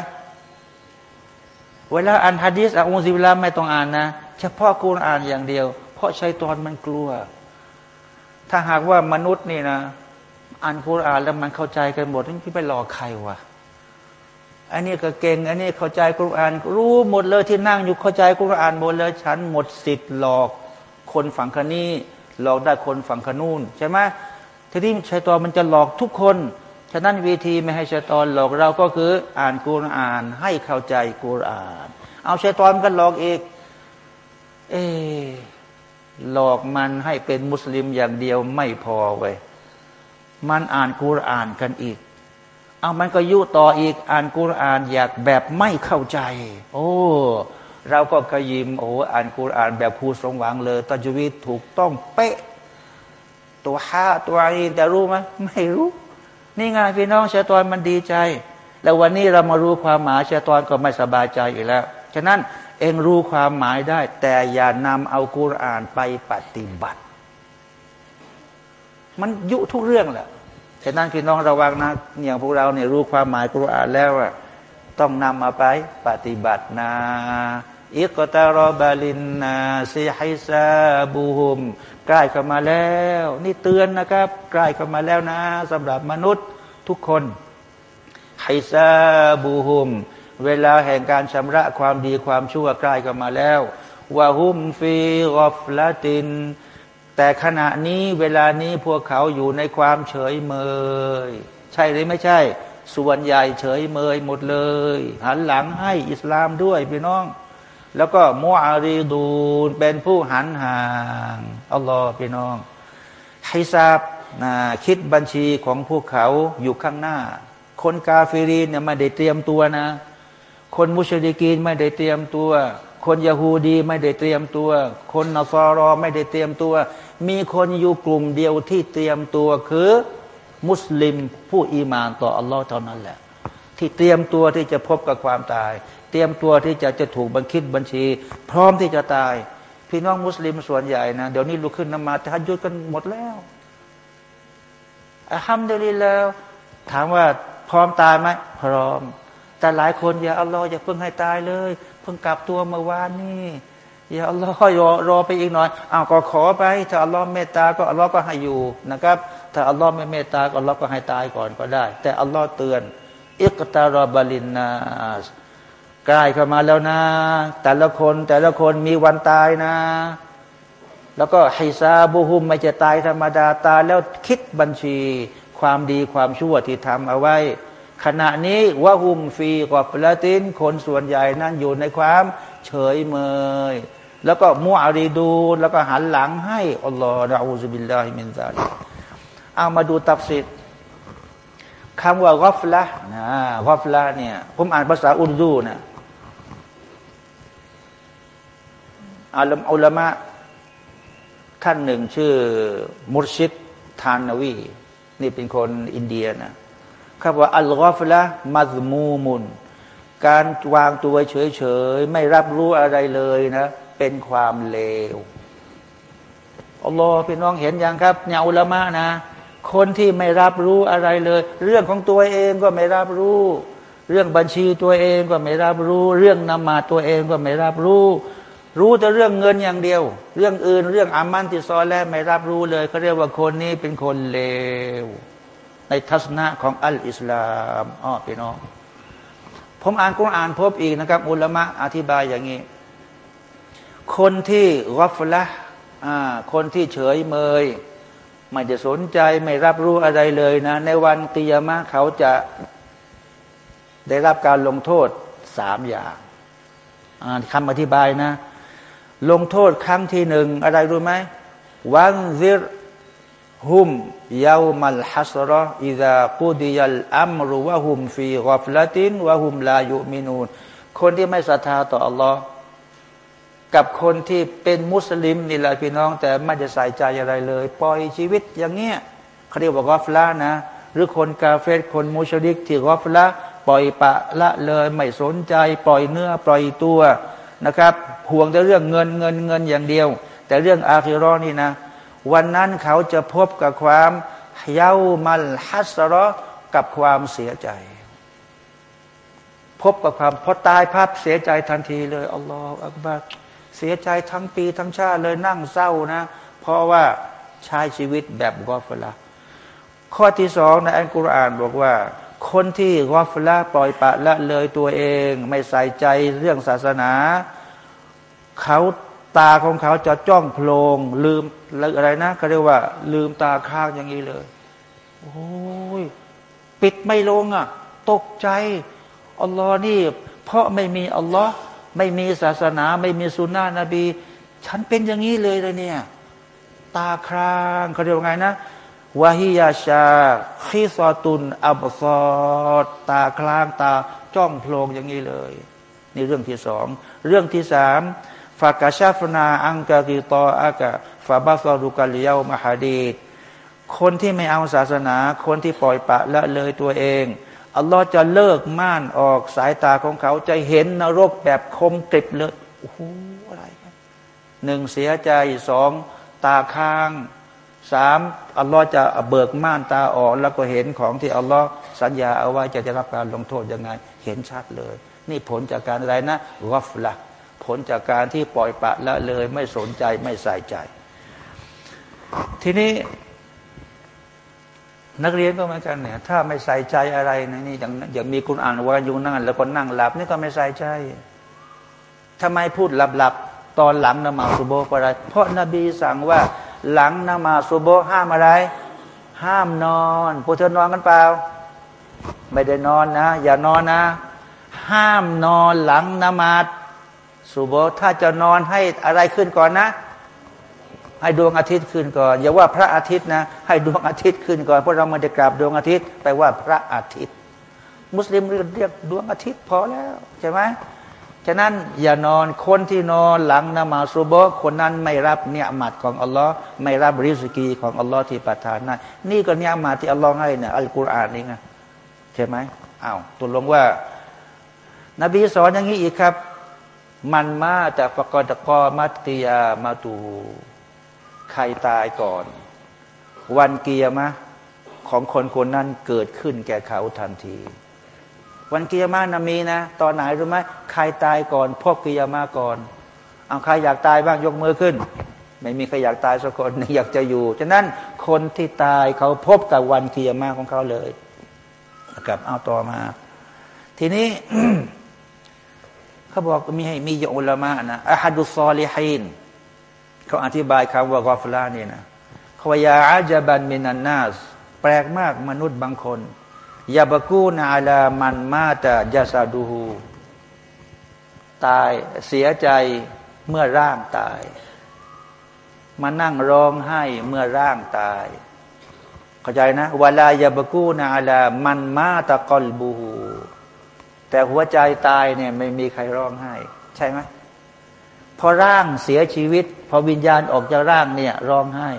เวลาอ่านฮะดีษอ่านอุซบิลลาไม่ต้องอ่านนะ เฉพาะกุรอานอย่างเดียว เพราะชัยตอนมันกลัว ถ้าหากว่ามนุษย์นี่นะ อ่านคุรานแล้วมันเข้าใจกันหมดนี่ไปหลอกใครวะอันนี้ก็เก่ง อันนี้เข้าใจกุรอานรู้หมดเลยที่นั่งอยู่เข้าใจกุรอานหมดเลยฉันหมดสิทธิ์หลอก คนฝั่งคนี้ หลอกได้คนฝั่งขนูนใช่ไหมทีนี้ชัยตอนมันจะหลอกทุกคน ฉะนั้นวิธีไม่ให้ชัยตอนหลอกเราก็คือ อ่านกุรอาน ให้เข้าใจกุรอาน เอาชัยตอนกันหลอกอีก เอหลอกมันให้เป็นมุสลิมอย่างเดียวไม่พอเว้ยมันอ่านกุรอานกันอีก เอามันก็ยุต่ออีกอ่านกุรอานอยากแบบไม่เข้าใจ โอ้ เราก็ขยิมโอ้อ่านกุรอานแบบผู้สมหวังเลยตัจวิตถูกต้องเป๊ะ ตัวฮาตัวอีแต่รู้ไหมไม่รู้ นี่ไงพี่น้องชาตอนมันดีใจ แล้ววันนี้เรามารู้ความหมายชาตอนก็ไม่สบายใจอีกแล้ว ฉะนั้นเองรู้ความหมายได้ แต่อย่านำเอากุรอานไปปฏิบัติ มันยุทุกเรื่องแหละฉะนั้นพี่น้องระวังนะอย่างพวกเราเนี่ยรู้ความหมายกุรอานแล้วอะต้องนำมาไปปฏิบัตินะ อิกตารอบาลินนาซีฮิซาบูฮุมใกล้เข้ามาแล้ว นี่เตือนนะครับ ใกล้เข้ามาแล้วนะสำหรับมนุษย์ทุกคนไฮซาบูฮุมเวลาแห่งการชำระความดีความชั่วใกล้เข้ามาแล้ววะฮุมฟีกอฟละติน แต่ขณะนี้เวลานี้พวกเขาอยู่ในความเฉยเมย ใช่หรือไม่ใช่ ส่วนใหญ่เฉยเมยหมดเลย หันหลังให้อิสลามด้วยพี่น้อง แล้วก็มัวอารีดูนเป็นผู้หันห่างอัลลอฮ์พี่น้องให้ทราบนะคิดบัญชีของพวกเขาอยู่ข้างหน้า คนกาเฟรีนเนี่ยไม่ได้เตรียมตัวนะ คนมุชลิกีนไม่ได้เตรียมตัว คนยาฮูดีไม่ได้เตรียมตัว คนนฟารอไม่ได้เตรียมตัว มีคนอยู่กลุ่มเดียวที่เตรียมตัวคือ มุสลิมผู้อีมานต่ออัลลอฮ์เท่านั้นแหละ ที่เตรียมตัวที่จะพบกับความตาย เตรียมตัวที่จะจะถูกบังคิดบัญชี พร้อมที่จะตาย พี่น้องมุสลิมส่วนใหญ่นะเดี๋ยวนี้ลุกขึ้นนมาทัดยุดกันหมดแล้วอะฮัมดุลิลแล้ว ถามว่าพร้อมตายไหมพร้อม แต่หลายคนอย่าอัลลอฮ์อย่าเพิ่งให้ตายเลย เพิ่งกลับตัวเมื่อวานนี่อย่าอัลลอฮ์รอรอไปอีกหน่อยอ้าวก็ขอไป ถ้าอัลลอฮ์เมตตาก็อัลลอฮ์ก็ให้อยู่นะครับ ถ้าอัลลอฮ์ไม่เมตตาก็อัลลอฮ์ก็ให้ตายก่อนก็ได้ แต่อัลลอฮ์เตือนอิกตารบาลินนาส ใกล้เข้ามาแล้วนะ แต่ละคนแต่ละคนมีวันตายนะ แล้วก็ไฮซาบูฮุมไม่จะตายธรรมดาตายแล้วคิดบัญชีความดีความชั่วที่ทำเอาไว้ ขณะนี้วะฮุมฟีกอบละตินคนส่วนใหญ่นั้นอยู่ในความเฉยเมย แล้วก็มัวอารีดูแล้วก็หันหลังให้อัลลอฮฺนะอูซบิลลาฮิมินซาลิเอามาดูตับสิทธิ์คำว่ากอฟละนะกอฟละเนี่ย ผมอ่านภาษาอุรดูนะ อาลมอุลามะท่านหนึ่งชื่อมุรชิดทานนวี นี่เป็นคนอินเดียนะครับว่าอัลกอฟละมัซมูมุน การวางตัวเฉยๆ ไม่รับรู้อะไรเลยนะ เป็นความเลวอัลลอฮ์พี่น้องเห็นยังครับเนี่ยอุลามะนะ คนที่ไม่รับรู้อะไรเลย เรื่องของตัวเองก็ไม่รับรู้ เรื่องบัญชีตัวเองก็ไม่รับรู้ เรื่องนมาตัวเองก็ไม่รับรู้ รู้แต่เรื่องเงินอย่างเดียว เรื่องอื่นเรื่องอามันติซอแล้วไม่รับรู้เลยเขาเรียกว่าคนนี้เป็นคนเลว ในทัศนะของอัลอิสลามอ๋อพี่น้องผมอ่านกุรอานพบอีกนะครับ อุลามะอธิบายอย่างนี้ คนที่รัฟละคนที่เฉยเมย ไม่จะสนใจไม่รับรู้อะไรเลยนะ ในวันกิยามะเขาจะได้รับการลงโทษสามอย่างคำอธิบายนะ ลงโทษครั้งที่หนึ่งอะไรรู้ไหมวันซิรฮุมยาวมัลฮัสรออิดะกูดิยัลอัมรุวะฮุมฟีกอฟลาตินวะฮุมลายุมินูนคนที่ไม่ศรัทธาต่ออัลลอฮ์กับคนที่เป็นมุสลิมนี่แหละพี่น้อง แต่ไม่จะใส่ใจอะไรเลย ปล่อยชีวิตอย่างเงี้ยเขาเรียกว่ากอฟละนะ หรือคนกาเฟตคนมุชริกที่กอฟละปล่อยปะละเลยไม่สนใจ ปล่อยเนื้อปล่อยตัว นะครับห่วงแต่เรื่องเงินเงินเงินอย่างเดียว แต่เรื่องอาคิรอนี่นะ วันนั้นเขาจะพบกับความเย้ามัลฮัสรอกับความเสียใจ พบกับความพอตายภาพเสียใจทันทีเลยอัลลอฮฺอักบัรเสียใจทั้งปีทั้งชาติเลยนั่งเศร้านะ เพราะว่าใช้ชีวิตแบบกอฟละข้อที่สองในอัลกุรอานบอกว่า คนที่กอฟละปล่อยปะละเลยตัวเอง ไม่ใส่ใจเรื่องศาสนา เขาตาของเขาจะจ้องโพลง ลืมอะไรนะเขาเรียกว่า ลืมตาข้างอย่างนี้เลย โอ้ยปิดไม่ลงอะ ตกใจอัลลอฮ์นี่ เพราะไม่มีอัลลอฮ์ไม่มีศาสนา ไม่มีสุนนะนบี ฉันเป็นอย่างนี้เลยเลยเนี่ย ตาครางเขาเรียกว่าไงนะ วาฮิยาชาขีซอตุนอับซอดตาคลางตาจ้องโพลงอย่างนี้เลย นี่เรื่องที่สอง เรื่องที่สามฟากาชาฟนาอังกากิตออากาฟาบาซอรุกาลียวมหาดีคนที่ไม่เอาศาสนา คนที่ปล่อยปะละเลยตัวเอง อัลลอฮ์จะเลิกม่านออกสายตาของเขาจะเห็นนรกแบบคมกริบเลยโอ้โหอะไรหนึ่งเสียใจสองตาค้าง สามอัลลอฮ์จะเบิกม่านตาออกแล้วก็เห็นของที่อัลลอฮ์สัญญาเอาไว้จะได้รับการลงโทษยังไง เห็นชัดเลย นี่ผลจากการอะไรนะรอฟละผลจากการที่ปล่อยปะละเลยไม่สนใจไม่ใส่ใจ ทีนี้นักเรียนก็เหมือนกันเนี่ย ถ้าไม่ใส่ใจอะไรนะนี่อย่างอย่างมีคุณอ่านว่าอยู่นั่นแล้วก็นั่งหลับนี่ก็ไม่ใส่ใจทำไมพูดหลับหลับตอนหลังนมาสุโบกอะไร เพราะนบีสั่งว่า หลังนมาสุโบห้ามอะไร ห้ามนอนพวกเธอนอนกันเปล่า ไม่ได้นอนนะ อย่านอนนะ ห้ามนอนหลังนมาสุโบถ้าจะนอนให้อะไรขึ้นก่อนนะ ให้ดวงอาทิตย์ขึ้นก่อน อย่าว่าพระอาทิตย์นะ ให้ดวงอาทิตย์ขึ้นก่อนเพราะเราไม่ได้กราบดวงอาทิตย์แปลว่าพระอาทิตย์ มุสลิมเรียกดวงอาทิตย์พอแล้วใช่ไหม ฉะนั้นอย่านอนคนที่นอนหลังนมาสุบคนนั้นไม่รับเนียมัดของอัลลอฮ์ไม่รับริสกีของอัลลอฮ์ที่ประทานนั้นนี่ก็เนียมัดที่อัลลอฮ์ให้เนี่ยอัลกุรอานนี่ไงใช่ไหมอ้าวตุลงว่า นบีสอนอย่างนี้อีกครับ มันมาจากฟกอตกอมัตติยามาตูใครตายก่อน วันเกียร์มะของคนคนนั้นเกิดขึ้นแก่เขาทันที วันเกียร์มานะมีนะ ตอนไหนรู้ไหมใครตายก่อน พวกเกียร์มาก่อนเอาใครอยากตายบ้างยกมือขึ้น ไม่มีใครอยากตายสักคนอยากจะอยู่ฉะนั้นคนที่ตายเขาพบกับวันเกียร์มาของเขาเลยกับเอาต่อมา ทีนี้เขาบอกมีให้มีอุลามะนะอะฮัดุซอลิฮินเขาอธิบายคำว่ากอฟลานี่นะเขาว่ายาอาจบันมินันนาส แปลกมากมนุษย์บางคน ยาบกูนาลามันมาตะยาซาดูฮูตายเสียใจเมื่อร่างตาย มานั่งร้องไห้เมื่อร่างตาย เข้าใจนะวลายาบกูนาลามันมาตะกอลบูฮูแต่หัวใจตายเนี่ยไม่มีใครร้องไห้ ใช่ไหมพอร่างเสียชีวิต พอวิญญาณออกจากร่างเนี่ย ร้องไห้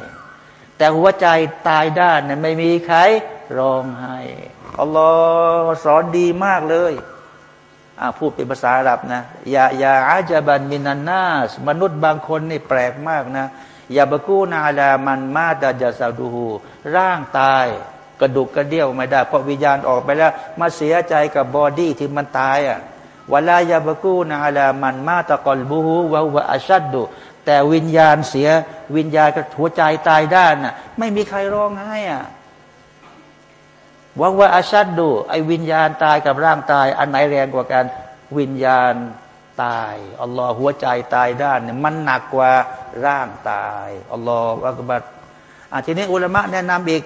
แต่หัวใจตายด้านเนี่ยไม่มีใคร ร้องไห้อัลลอฮ์สอนดีมากเลยพูดเป็นภาษาอาหรับนะอย่าอย่าอาจบันมินันนาสมนุษย์บางคนนี่แปลกมากนะอย่าบกูนาลามันมาดาจาซาดูฮูร่างตาย กระดูกกระเดี่ยวไม่ได้ เพราะวิญญาณออกไปแล้ว มาเสียใจกับ body ที่มันตายอะ ولا يبكون على من مات قلبه وهو أشد แต่วิญญาณเสียวิญญาณกับหัวใจตายด้านน่ะไม่มีใครร้องไห้อะ وهو أشد ไอ้วิญญาณตายกับร่างตาย อันไหนแรงกว่ากัน วิญญาณตายอัลลอฮ์หัวใจตายด้านเนี่ยมันหนักกว่าร่างตาย الله أكبرอาทีนี้อุลามะแนะนำอีก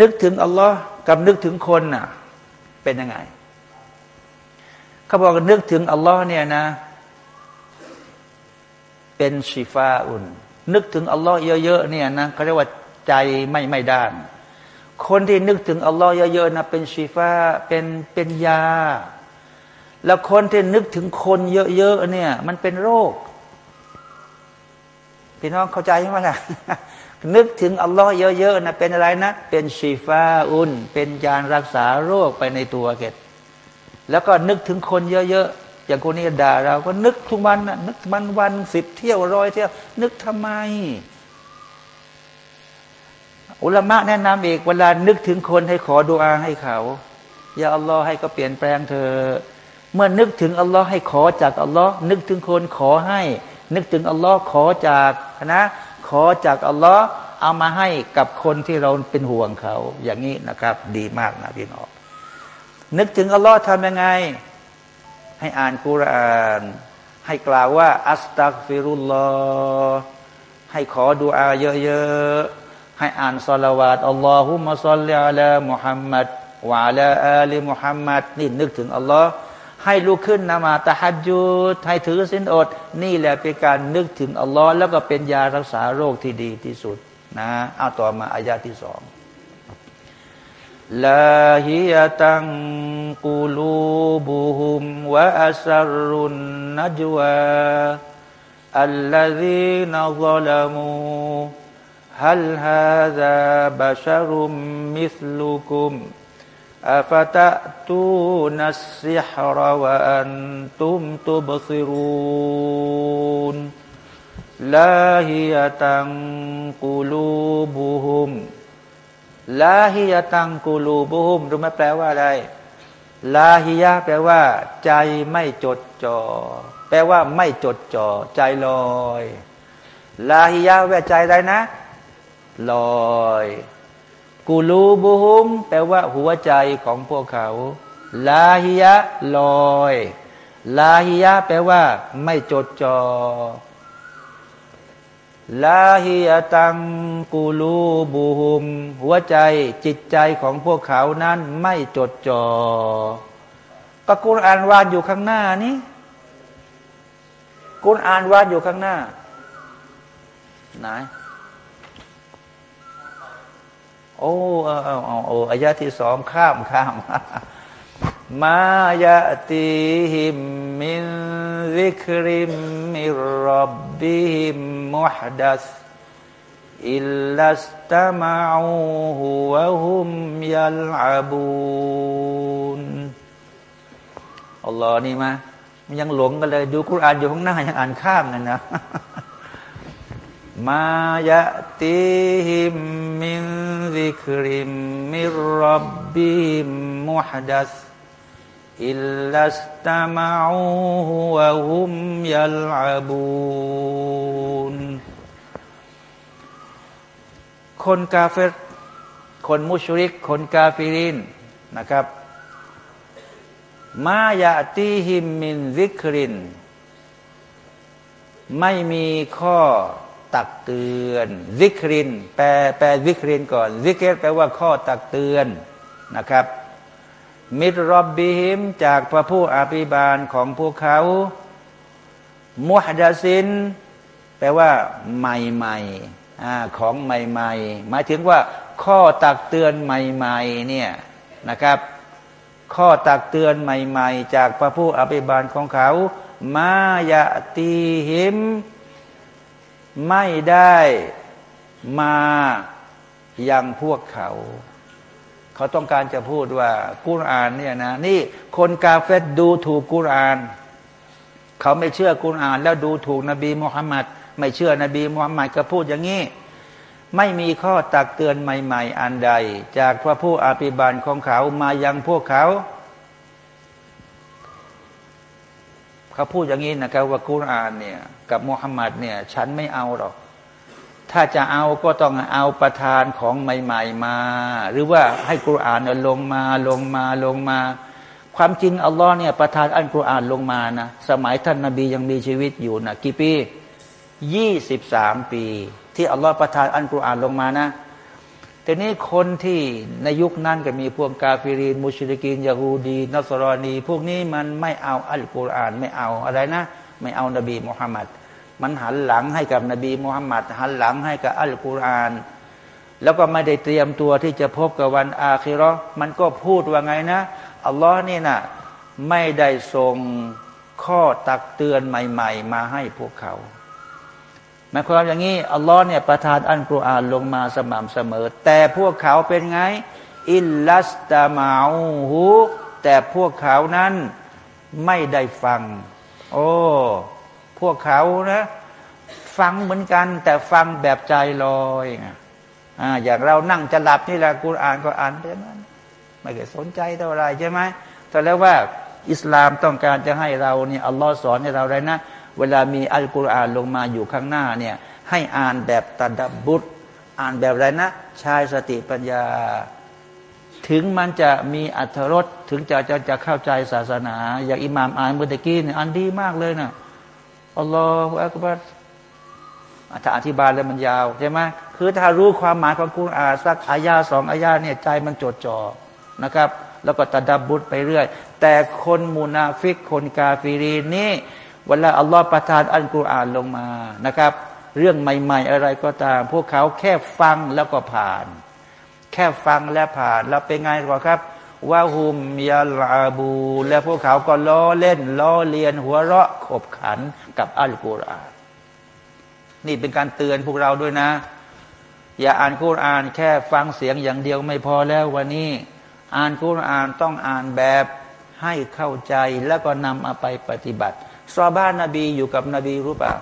นึกถึงอัลลอฮ์กับนึกถึงคนน่ะเป็นยังไงเขาบอกนึกถึงอัลลอฮ์เนี่ยนะ เป็นชีฟาอุนนึกถึงอัลลอฮ์เยอะๆเนี่ยนะเขาเรียกว่าใจไม่ไม่ด้าน คนที่นึกถึงอัลลอฮ์เยอะๆนะเป็นชีฟาเป็นเป็นยา แล้วคนที่นึกถึงคนเยอะๆเนี่ย มันเป็นโรคพี่น้องเข้าใจไหมล่ะนึกถึงอัลลอฮ์เยอะๆนะเป็นอะไรนะ เป็นชีฟาอุนเป็นยารักษาโรคไปในตัวเกตแล้วก็นึกถึงคนเยอะๆอย่างคนนี้ด่าเราก็นึกทุกวันนะนึกวันวันสิบเที่ยวร้อยเที่ยว นึกทำไม อุลามะแนะนำอีกเวลานึกถึงคนให้ขอดุอาให้เขาอย่าอัลลอฮ์ให้ก็เปลี่ยนแปลงเธอ เมื่อนึกถึงอัลลอฮ์ให้ขอจากอัลลอฮ์นึกถึงคนขอให้ นึกถึงอัลลอฮ์ขอจากนะขอจากอัลลอฮ์เอามาให้กับคนที่เราเป็นห่วงเขา อย่างนี้นะครับ ดีมากนะพี่น้องนึกถึงอัลลอฮ์ทำยังไง ให้อ่านกุราน ให้กล่าวว่า อัสตักฟิรุลลอฮ์ให้ขอดุอาเยอะๆ ให้อ่านสลาวาตอัลลอฮุมะซัลลิอัลามุฮัมมัดวะอัลาอาลีมุฮัมมัดนี่นึกถึงอัลลอฮ์ให้ลุกขึ้นนมาตะฮัดยุดให้ถือสินอด นี่แหละเป็นการนึกถึงอัลลอฮ์แล้วก็เป็นยารักษาโรคที่ดีที่สุดนะเอาต่อมาอายาที่สองลาฮิยตังกูลูบุฮุมวะอัสรุนนจวะอัลลัฎีนัลลมู هل هذا بشر مثلكم มมิสลูกุมอาฟตะตูนัสซิฮรวะอันตุมตุบซิรุนลาฮิยตังกูลูบุฮุมลาฮิรู้ไหมแปลว่าอะไรลาฮิยะแปลว่า ใจไม่จดจอ่อแปลว่าไม่จดจอ่อใจลอย ลาฮิยะแปลใจได้นะ ลอยกูรูบุฮุมแปลว่าหัวใจของพวกเขา ลาฮิยะลอย ลาฮิยะแปลว่า ไม่จดจอ่อลาฮิยะตังกูลูบูฮุม หัวใจจิตใจของพวกเขานั้นไม่จดจอ่อก็กุรอานวานอยู่ข้างหน้านี้กุรอานวานอยู่ข้างหน้า ไหน โอ้เอาเอาโอ้อายะที่สองข้ามข้ามมายะติหิมมินซิคริมมิรับบิหิมมุฮดัสอิลลัสตมาอูวะฮุมยัลอาบูนอัลลอฮ์นี่มามันยังหลงกันเลย ดูคุรานอยู่ข้างหน้ายังอ่านข้ามกันนะ มายะติหิมมินซิคริมมิรับบิมมุฮดัสอิลลัสตามาอูวะฮุมยัลอาบูนคนกาเฟรคนมุชริก คนกาฟิรินนะครับ มายาตีหิมมินวิคริน ไม่มีข้อ ตักเตือนวิคริน แปลแปลวิครินก่อนวิครแปลว่าข้อตักเตือนนะครับ มิตรรบบิหิมจากพระผู้อภิบาลของพวกเขามุฮดาซิน แปลว่า ใหม่ๆอของใหม่ๆ หมายถึงว่า ข้อตักเตือนใหม่ ๆ เนี่ยนะครับ ข้อตักเตือนใหม่ ๆ จากพระผู้อภิบาลของเขา มายาตีหิม ไม่ได้มายังพวกเขา เขาต้องการจะพูดว่ากุรอานเนี่ยนะนี่คนกาเฟตดูถูกกุรอาน เขาไม่เชื่อกุรอาน แล้วดูถูกนบีมุฮัมมัดไม่เชื่อนบีมุฮัมมัดก็พูดอย่างนี้ไม่มีข้อตักเตือนใหม่ ๆ อันใด จากพระผู้อาภิบาลของเขามายังพวกเขา เขาพูดอย่างนี้นะครับว่ากุรอานเนี่ยกับมุฮัมมัดเนี่ยฉันไม่เอาหรอก ถ้าจะเอาก็ต้องเอาประธานของใหม่ ๆมา หรือว่าให้กุรอานลงมาลงมาลงมา ความจริงอัลลอฮ์เนี่ยประทานอันกุรอานลงมานะสมัยท่านนาบียังมีชีวิตอยู่นะกี่ปียี่สิบสามปี ที่อัลลอฮ์ประทานอัลกุรอานลงมานะ แต่นี้คนที่ในยุคนั้นก็มีพวกกาฟิรีนมุชริกีนยาฮูดีนัสรอนี พวกนี้มันไม่เอาอัลกุรอาน ไม่เอาอะไรนะ ไม่เอานบีมุฮัมมัดมันหันหลังให้กับนบีมุฮัมมัดหันหลังให้กับอัลกุรอาน แล้วก็ไม่ได้เตรียมตัวที่จะพบกับวันอาคิเราะฮ์มันก็พูดว่าไงนะอัลลอฮ์นี่นะไม่ได้ส่งข้อตักเตือนใหม่ ๆ มาให้พวกเขา หมายความอย่างนี้อัลลอฮ์เนี่ยประทานอันกุรอานลงมาสม่ำเสมอ แต่พวกเขาเป็นไง อิลลัสตามาหูแต่พวกเขานั้นไม่ได้ฟัง โอ้พวกเขานะฟังเหมือนกัน แต่ฟังแบบใจลอยอ่าอย่างเรานั่งจะหลับนี่แหละกุรอานก็อ่านไปนั้นไม่ได้สนใจเท่าไรใช่ไหมแต่แล้วว่าอิสลามต้องการจะให้เราเนี่ยอัลลอฮ์สอนให้เราอะไรนะ เวลามีอัลกุรอานลงมาอยู่ข้างหน้าเนี่ยให้อ่านแบบตัดับบุตร อ่านแบบไรนะชายสติปัญญา ถึงมันจะมีอัธรสถึงจะจะจะเข้าใจศาสนา อย่างอิหม่ามอ่านมุตะกี้เนี่ยอันดีมากเลยนะอัลลอฮฺอักบัรถ้าอธิบายแล้วมันยาวใช่ไหมคือถ้ารู้ความหมายของกุรอานสักอายาสองอายาเนี่ยใจมันจดจ่อนะครับ แล้วก็ตะดับบุรไปเรื่อย แต่คนมูนาฟิกคนกาฟิรีนี่ เวลาอัลลอฮฺประทานอัลกุรอานลงมานะครับ เรื่องใหม่ ๆ อะไรก็ตาม พวกเขาแค่ฟังแล้วก็ผ่าน แค่ฟังและผ่าน แล้วเป็นไงกว่าครับوهم يلعبون และพวกเขาก็ล้อเล่น ล้อเลียน หัวเราะขบขันกับอัลกุรอาน นี่เป็นการเตือนพวกเราด้วยนะ อย่าอ่านกุรอาน แค่ฟังเสียงอย่างเดียวไม่พอแล้ววันนี้ อ่านกุรอานต้องอ่านแบบให้เข้าใจแล้วก็นำเอาไปปฏิบัติ ซอบ้านนบีอยู่กับนบีรู้เปล่า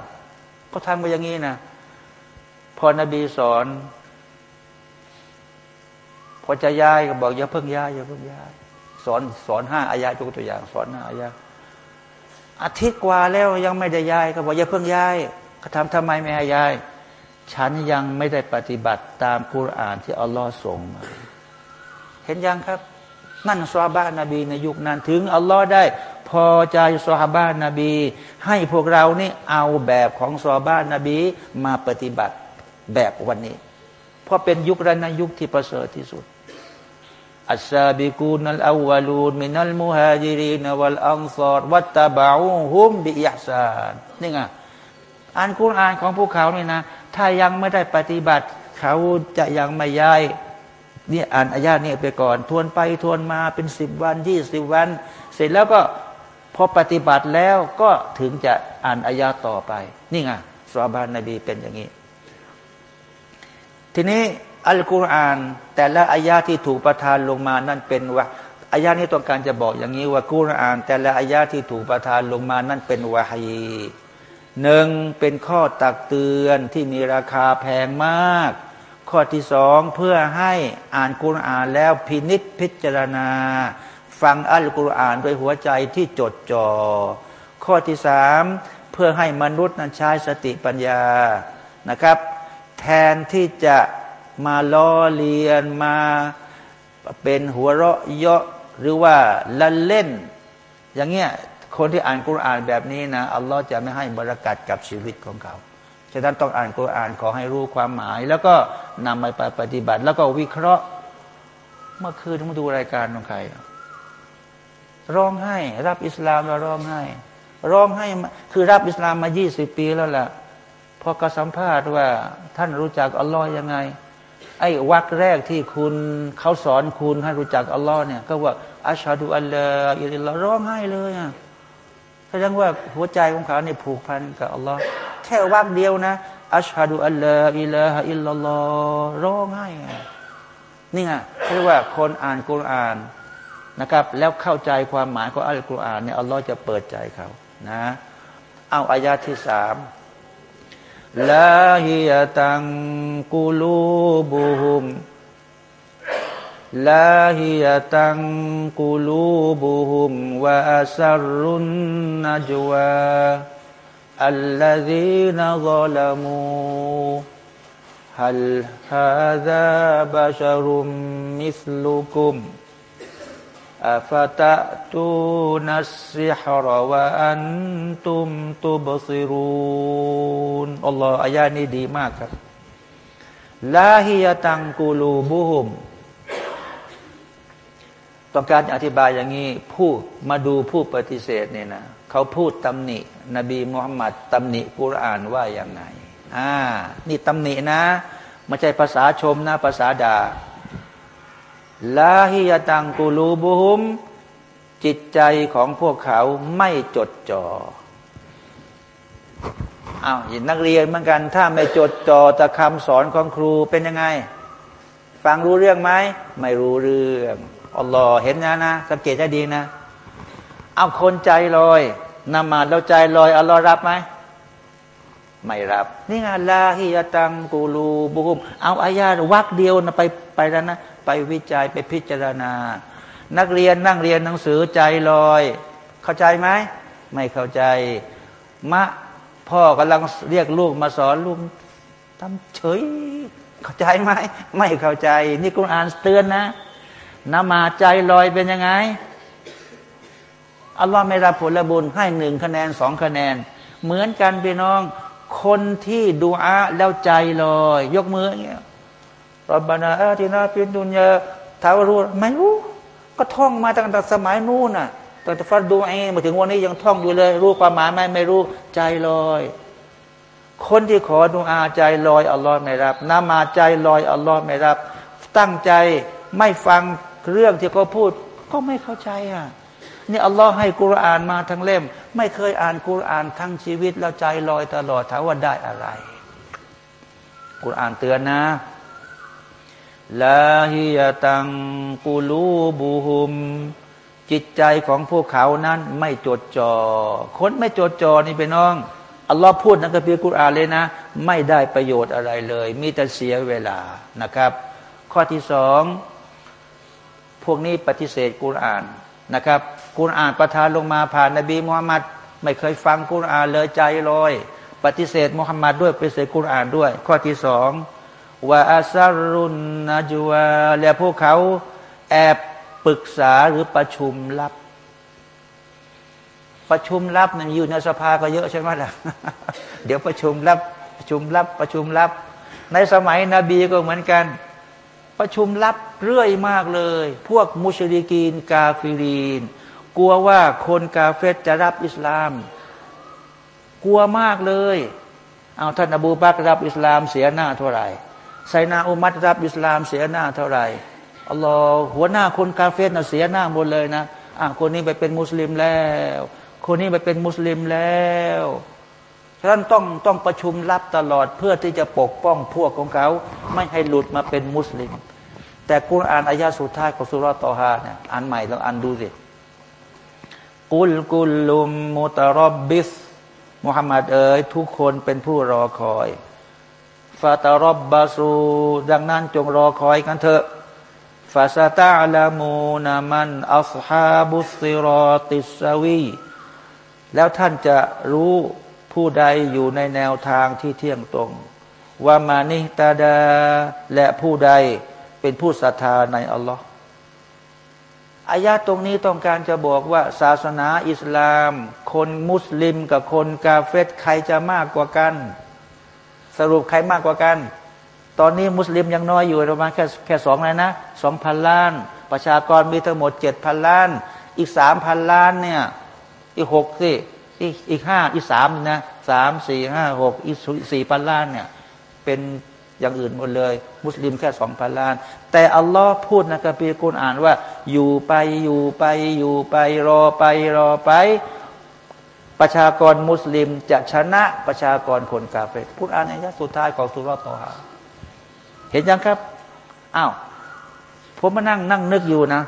ก็ทำไปอย่างนี้นะพอนบีสอน พอจะย้ายก็บอกอย่าเพิ่งย้ายอย่าเพิ่งย้ายสอนสอนห้าอายะยกตัวอย่าง สอนห้าอายะอาทิตย์กว่าแล้วยังไม่ได้ย้ายก็บอกอย่าเพิ่งย้ายเขาทำทำไมไม่ให้ย้าย ฉันยังไม่ได้ปฏิบัติตามกุรานที่อัลลอฮ์ส่งมา เห็นยังครับ นั่นซอบ้านนบีในยุคนั้นถึงอัลลอฮ์ได้ พอใจซอฮาบ้านนบี ให้พวกเรานี่เอาแบบของซอบ้านนบีมาปฏิบัติแบบวันนี้ เพราะเป็นยุคระนยุคที่ประเสริฐที่สุดอัสซาบิกูนัลอาวลูนมินัลมุฮาจิรินวัลอังซอรวัตตาบาอูฮุมบิอิซานนี่ไงอ่านคุรานของพวกเขานี่นะ ถ้ายังไม่ได้ปฏิบัติ เขาจะยังไม่ย้ายนี่อ่านอายาเนี่ยไปก่อน ทวนไปทวนมาเป็นสิบวันยี่สิบวัน เสร็จแล้วก็ อปฏิบัติแล้วก็ถึงจะอ่านอายาต่อไป นี่ไงสวาบานนบีเป็นอย่างนี้ ทีนี้อัลกุรอาน แต่ละอายาที่ถูกประทานลงมานั่นเป็นว่าอายานี้ต้องการจะบอกอย่างนี้ว่ากุรอาน แต่ละอายาที่ถูกประทานลงมานั่นเป็นวาฮีหนึ่งเป็นข้อตักเตือนที่มีราคาแพงมาก ข้อที่สองเพื่อให้อ่านกุรอานแล้วพินิษพิจารณา ฟังอัลกุรอานด้วยหัวใจที่จดจอ่อข้อที่สามเพื่อให้มนุษย์นั้นใช้สติปัญญานะครับ แทนที่จะมาล้อเลียนมาเป็นหัวเราะเยาะหรือว่าละเล่น อย่างเงี้ยคนที่อ่านกุรอานแบบนี้นะอัลลอฮ์จะไม่ให้บรากัดกับชีวิตของเขาฉะนั้นต้องอ่านกุรอานขอให้รู้ความหมาย แล้วก็นำไปปฏิบัติ แล้วก็วิเคราะห์ เมื่อคืนผมดูรายการของใคร ร้องไห้ รับอิสลามแล้วร้องไห้ ร้องไห้คือรับอิสลามมายี่สิบปีแล้วล่ะพอก็สัมภาษณ์ว่าท่านรู้จักอัลลอฮ์ยังไง ไอ้วรรคแรกที่คุณเขาสอนคุณให้รู้จักอัลลอฮ์เนี่ยก็ว่าأشهد أن لا إله إلا ร้องไห้เลยอะแสดงว่าหัวใจของเขาเนี่ยผูกพันกับอัลลอฮ์แค่วรรคเดียวนะأشهد أن لا إله إلا إلا ร้องไห้นี่ไงเรียกว่าคนอ่านกุรอาน นะครับ แล้วเข้าใจความหมายของอัลกุรอานเนี่ยอัลลอฮ์จะเปิดใจเขานะเอาอายาที่สามลาฮิยตังกุลูบุฮุมลาฮิยตังกุลูบุฮุมวะอัสรุนนจวาอัลลซีนซัลฮาซาบะชรุมู อัฟตะตูนัสซิฮรวะอันตุมตุบซิรูนอัลลอฮฺอายานี้ดีมากครับลาฮิยตังกูลูบุฮุมต้องการอธิบายอย่างนี้ผู้มาดูผู้ปฏิเสธเนี่ยนะเขาพูดตำหนิ นบีมุฮัมมัดตำหนิกุรานว่าอย่างไงอ่านี่ตำหนินะ ไม่ใช่ภาษาชมนะ ภาษาด่า ลาฮิยตังกูลูบุฮุม จิตใจของพวกเขาไม่จดจอ่ออ้าวนักเรียนเหมือนกัน ถ้าไม่จดจ่อแต่คำสอนของครูเป็นยังไง ฟังรู้เรื่องไหม ไม่รู้เรื่องอัลลอฮ์เห็นนะนะสังเกตให้ดีนะ เอาคนใจลอยนมาเราใจลอยอัลลอฮ์รับไหมไม่รับ นี่ไงลาฮิยตังกูลูบุฮุม เอาอายาวักเดียวนะไป ไปแล้วนะ ไปวิจัยไปพิจารณา นักเรียนนั่งเรียนหนังสือใจลอย เข้าใจไหมไม่เข้าใจ มะพ่อกำลังเรียกลูกมาสอนลูกทำเฉย เข้าใจไหมไม่เข้าใจ นี่คุณอ่านเตือนนะนมาใจลอยเป็นยังไงอัลลอฮ์ไม่รับผลบุญให้หนึ่งคะแนนสองคะแนน เหมือนกันพี่น้อง คนที่ดูอาแล้วใจลอย ยกมืออย่างเงี้ย รบบานาอาตินาฟินดุนยาถามว่ารู้ไม่รู้ ก็ท่องมาตั้งแต่สมัยนู้นน่ะตั้งแต่ฟัดดูเองมาถึงวันนี้ยังท่องอยู่เลย รู้ความหมายไหมไม่รู้ใจลอย คนที่ขอดูอาใจลอยอัลลอฮ์ไม่รับนามาใจลอยอัลลอฮ์ไม่รับ ตั้งใจไม่ฟังเรื่องที่เขาพูด ก็ไม่เข้าใจอะนี่อัลลอฮ์ให้กุรอานมาทั้งเล่ม ไม่เคยอ่านกุรอานทั้งชีวิต แล้วใจลอยตลอดถามว่าได้อะไรกุรอานเตือนนะ ลาฮิยตังกูลูบูฮุม จิตใจของพวกเขานั้นไม่จดจอ่อคนไม่จดจ่อนี่เป็นน้อง อัลลอฮ์พูดในกัมภีร์กุรอานเลยนะ ไม่ได้ประโยชน์อะไรเลย มีแต่เสียเวลานะครับ ข้อที่สองพวกนี้ปฏิเสธกุรอานนะครับกุรอานประทานลงมาผ่านนบีมุฮัมมัดไม่เคยฟังกุรอานเลยใจลอย ปฏิเสธมุฮัมมัดด้วยปฏิเสธกุรอานด้วย ข้อที่สอง ว่าอาซารุนนาจูวาและพวกเขาแอบปรึกษาหรือประชุมลับ ประชุมลับมันอยู่ในสภาก็เยอะใช่ไหมล่ะ เดี๋ยวประชุมลับ ประชุมลับประชุมลับ ในสมัยนบีก็เหมือนกัน ประชุมลับเรื่อยมากเลย พวกมุชริกีน กาฟิรีน กลัวว่าคนกาเฟตจะรับอิสลาม กลัวมากเลย เอาท่านอบูบักรับอิสลามเสียหน้าเท่าไหร่ ไซนาอุมัดรับอิสลามเสียหน้าเท่าไหร่อัลลอฮ์หัวหน้าคนกาเฟตน่ะเสียหน้าหมดเลยนะอะคนนี้ไปเป็นมุสลิมแล้ว คนนี้ไปเป็นมุสลิมแล้วท่านต้องต้องประชุมลับตลอดเพื่อที่จะปกป้องพวกของเขา ไม่ให้หลุดมาเป็นมุสลิม แต่กุรอานอายาสุดท้ายของสุรตอฮาเนี่ยอ่านใหม่ลองอ่านดูสิกุลกุลลุมมุตารบบิสมุฮัมมัดเอ๋ยทุกคนเป็นผู้รอคอย ฟาตารบบาสูดังนั้นจงรอคอยกันเถอะฟาซาตาลามูนามันอัลฮาบุสิรอติสวีแล้วท่านจะรู้ผู้ใดอยู่ในแนวทางที่เที่ยงตรงว่ามานิตาดาและผู้ใดเป็นผู้ศรัทธาในอัลลอฮ์อายะตรงนี้ต้องการจะบอกว่า ศาสนาอิสลาม คนมุสลิมกับคนกาเฟตใครจะมากกว่ากัน สรุปใครมากกว่ากัน ตอนนี้มุสลิมยังน้อยอยู่ประมาณแค่แค่สองเลยนะสองพันล้าน ประชากรมีทั้งหมดเจ็ดพันล้าน อีกสามพันล้านเนี่ยอีกหกสิอีกอีกห้าอีกสามนะสามสี่ห้าหกอีกสี่พันล้านเนี่ยเป็นอย่างอื่นหมดเลย มุสลิมแค่สองพันล้าน แต่อัลลอฮ์พูดในกัมภีร์กุรอานว่า อยู่ไปอยู่ไปอยู่ไปรอไปรอไป ประชากรมุสลิมจะชนะประชากรคนกาเฟตพูดอ่านในยะสุดท้ายของสุรตอฮาเห็นยังครับอ้าวผมมานั่งนั่งนึกอยู่นะ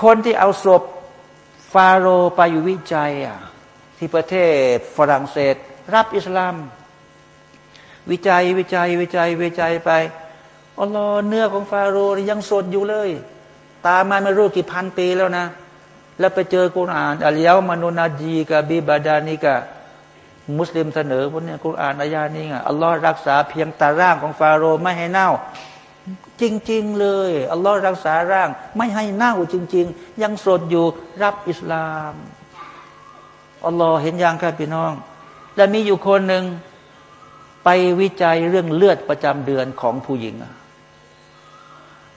คนที่เอาศพฟาโรไปอยู่วิจัยอะที่ประเทศฝรั่งเศส รับอิสลาม วิจัยวิจัยวิจัยวิจัยไปอัลลอฮ์เนื้อของฟาโรห์ยังสดอยู่เลย ตามาไม่รู้กี่พันปีแล้วนะ แล้วไปเจอกุรอานอัลยามานุนาจีกับบิบาดานิกะมุสลิมเสนอพวกนี้กุรอานอายานี้ไงอัลลอฮ์รักษาเพียงตาร่างของฟาโรห์ไม่ให้เน่า จริง ๆ เลยอัลลอฮ์รักษาร่าง ไม่ให้เน่าจริง ๆ ยังสดอยู่รับอิสลามอัลลอฮ์เห็นอยังครับพี่น้อง และมีอยู่คนหนึ่งไปวิจัยเรื่องเลือดประจำเดือนของผู้หญิง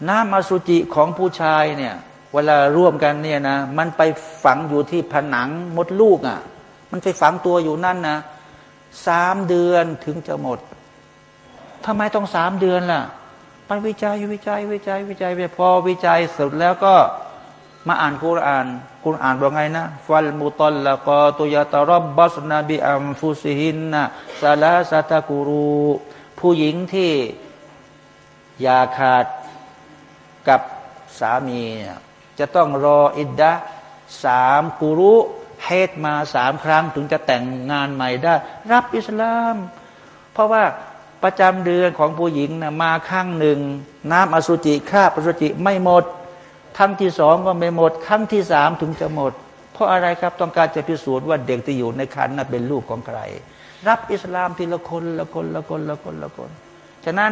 น้ำอสุจิของผู้ชายเนี่ย เวลาร่วมกันเนี่ยนะ มันไปฝังอยู่ที่ผนังมดลูกอะ่ะ มันไปฝังตัวอยู่นั่นนะสามเดือนถึงจะหมดทำไมต้องสามเดือนล่ะไปวิจัยวิจัยวิจัยวิจัยไปพอวิจัยเสร็จแล้วก็มาอ่านคุรานคุรานบอกไงนะฟัลมุตลละกอตุยาตารบบัสนาบิอัมฟุซิฮินนะซาลาสตะกูรูผู้หญิงที่ยาขาดกับสามี จะต้องรออิดดะสามกูรุเฮตมาสามครั้งถึงจะแต่งงานใหม่ได้ รับอิสลาม เพราะว่าประจำเดือนของผู้หญิงนะมาข้างหนึ่ง น้ำอสุจิคราบอสุจิไม่หมดครั้งที่สองก็ไม่หมดครั้งที่สามถึงจะหมด เพราะอะไรครับต้องการจะพิสูจน์ว่าเด็กที่อยู่ในคันนั้นเป็นลูกของใคร รับอิสลามทีละคนละคนละคนละคนละคน ฉะนั้น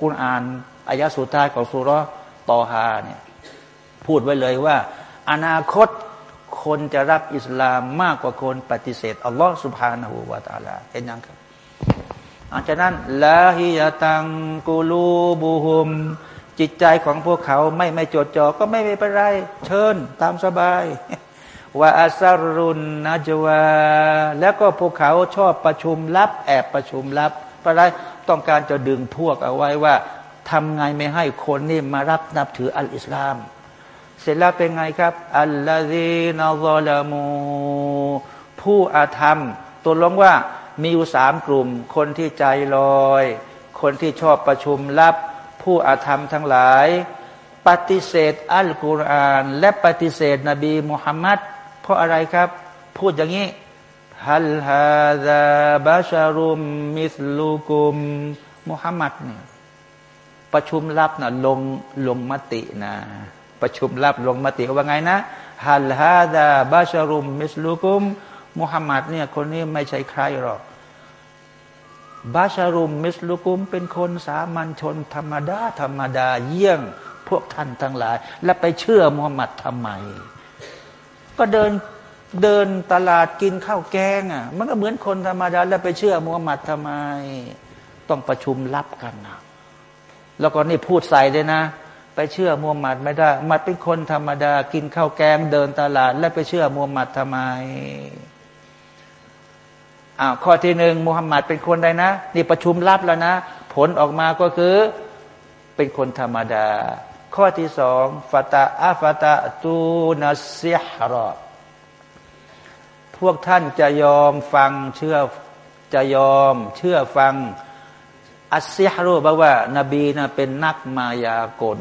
กุณอ่านอายะสุดท้ายของสุรตอฮาเนี่ย พูดไว้เลยว่า อนาคตคนจะรับอิสลามมากกว่าคนปฏิเสธอัลลอฮฺสุบฮานาหูวาตาลาเห็นยังครับอาจารนั้นละฮิยตังกูลูบูฮุม จิตใจของพวกเขาไม่ไม่จดจ่อก็ไม่เป็นไร เชิญตามสบายว่าอาซารุนนาจวา แล้วก็พวกเขาชอบประชุมลับ แอบประชุมลับอะไรต้องการจะดึงพวกเอาไว้ว่าทำไงไม่ให้คนนี่มารับนับถืออัลอิสลาม เสร็จแล้วเป็นไงครับ อัลลอฮีนาซอลามูผู้อาธรรมตัวลงว่ามีอยู่สามกลุ่ม คนที่ใจลอย คนที่ชอบประชุมลับ ผู้อาธรรมทั้งหลาย ปฏิเสธอัลกุรอาน และปฏิเสธนบีมุฮัมมัดเพราะอะไรครับ พูดอย่างนี้ฮัลฮาซาบาชารุมมิสลูกุมมุฮัมมัดเนี่ยประชุมลับนะลงลงมตินะ ประชุมลับลงมติว่าไงนะฮัลฮาซาบาชารุมมิสลูกุมมุฮัมมัดเนี่ยคนนี้ไม่ใช่ใครหรอกบาชารุมมิสลุกุม เป็นคนสามัญชนธรรมดา ธรรมดา เยี่ยงพวกท่านทั้งหลาย และไปเชื่อมุฮัมมัดทำไม ก็เดินเดินตลาดกินข้าวแกงอะ มันก็เหมือนคนธรรมดา แล้วไปเชื่อมุฮัมมัดทำไม ต้องประชุมลับกันนะแล้วก็นี่พูดใส่เลยนะ ไปเชื่อมุฮัมหมัดไม่ได้มัดเป็นคนธรรมดา กินข้าวแกงเดินตลาด แล้วไปเชื่อมุฮัมหมัดทำไมอ้าวข้อที่หนึ่งมุฮัมหมัดเป็นคนใดนะนี่ประชุมลับแล้วนะ ผลออกมาก็คือเป็นคนธรรมดา ข้อที่สองฟาตาอาฟาตาตูนัสซิฮรอพวกท่านจะยอมฟังเชื่อจะยอมเชื่อฟังอัสซิฮรุบอกว่า นบีนะเป็นนักมายากล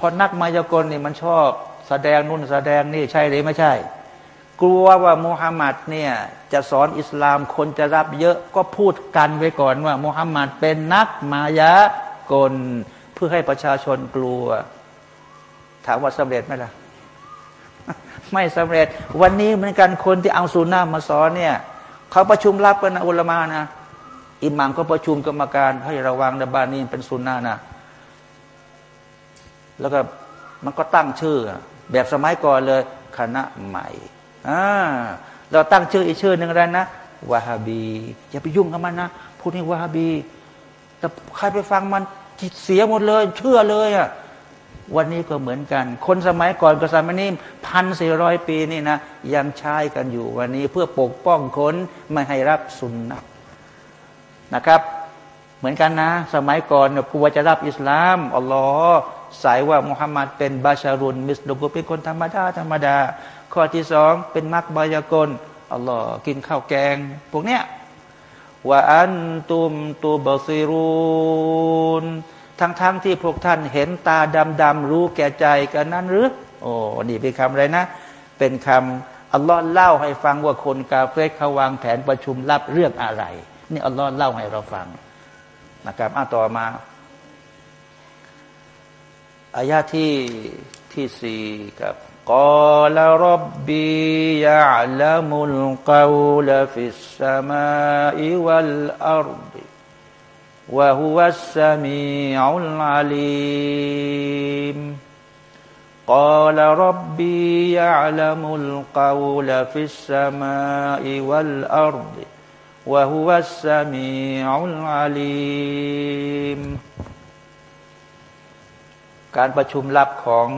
พอนักมายากลนี่มันชอบแสดงนู่นแสดงนี่ใช่หรือไม่ใช่ กลัวว่ามุฮัมมัดเนี่ยจะสอนอิสลามคนจะรับเยอะก็พูดกันไว้ก่อนว่ามุฮัมมัดเป็นนักมายากลเพื่อให้ประชาชนกลัว ถามว่าสำเร็จไหมล่ะไม่สำเร็จ วันนี้เหมือนกันคนที่เอาสุนนะมาสอนเนี่ยเขาประชุมรับกันนะอุลมานะอิหมัมก็ประชุมกรรมการให้ระวังนะบ้านนี้เป็นสุนนะนะ แล้วก็มันก็ตั้งชื่อ แบบสมัยก่อนเลย คณะใหม่อ่าเราตั้งชื่ออีกชื่อหนึ่งแล้วนะวาฮาบีอย่าไปยุ่งกับมันนะพูดให้วาฮาบี แต่ใครไปฟังมันจิตเสียหมดเลย เชื่อเลยอะ่ะวันนี้ก็เหมือนกัน คนสมัยก่อนกับสมัยนี้พันสี่ร้อยปีนี่นะยังใช้กันอยู่วันนี้เพื่อปกป้องคนไม่ให้รับสุนนะนะครับ เหมือนกันนะ สมัยก่อนกลัวจะรับอิสลามอัลลอฮ์ สายว่ามุฮัมมัดเป็นบาชารุนมิสดุกเป็นคนธรรมดาธรรมดา ข้อที่สองเป็นมักบายากลอัลลอฮ์กินข้าวแกง พวกเนี้ยว่าอันตุมตูบซิรุนทั้งๆทที่พวกท่านเห็นตาดำๆรู้แก่ใจกันนั้นหรือ โอ้นี่เป็นคำอะไรนะ เป็นคำอัลลอฮ์เล่าให้ฟังว่าคนกาเฟรเขาวางแผนประชุมลับเรื่องอะไร นี่อัลลอฮ์เล่าให้เราฟังนะครับอะต่อมา อายาที่ที่สี่กับกอลรับบียะลัมุลกาวลฟิสสมาอิวัลอัรด وهو السميع العليم قال ربي يعلم القول في السماء والأرض وهو السميع العليم การประชุมลับของ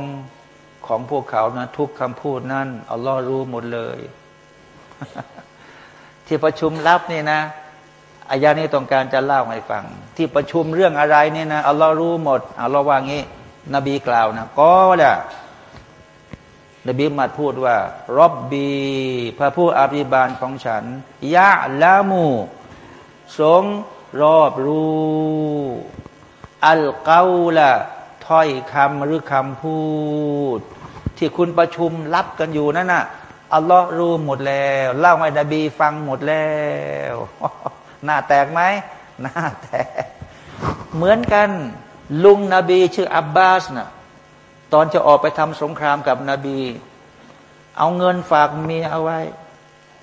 ของพวกเขานะทุกคำพูดนั้นอัลลอฮ์รู้หมดเลย ที่ประชุมลับนี่นะอายานี้ต้องการจะเล่าให้ฟัง ที่ประชุมเรื่องอะไรนี่นะอัลลอฮ์รู้หมดอัลลอฮ์ว่างี้ นบีกล่าวนะก็ละนบีมัดพูดว่า รบบี พระผู้อภิบาลของฉันยะละมูสงรอบรู้ อัลกาละ ถ้อยคำหรือคำพูด ที่คุณประชุมรับกันอยู่นั่นน่ะอัลลอฮ์รู้หมดแล้ว เล่าให้นบีฟังหมดแล้วหน้าแตกไหมหน้าแตก เหมือนกัน ลุงนบีชื่ออับบาสนะตอนจะออกไปทำสงครามกับนบี เอาเงินฝากเมียเอาไว้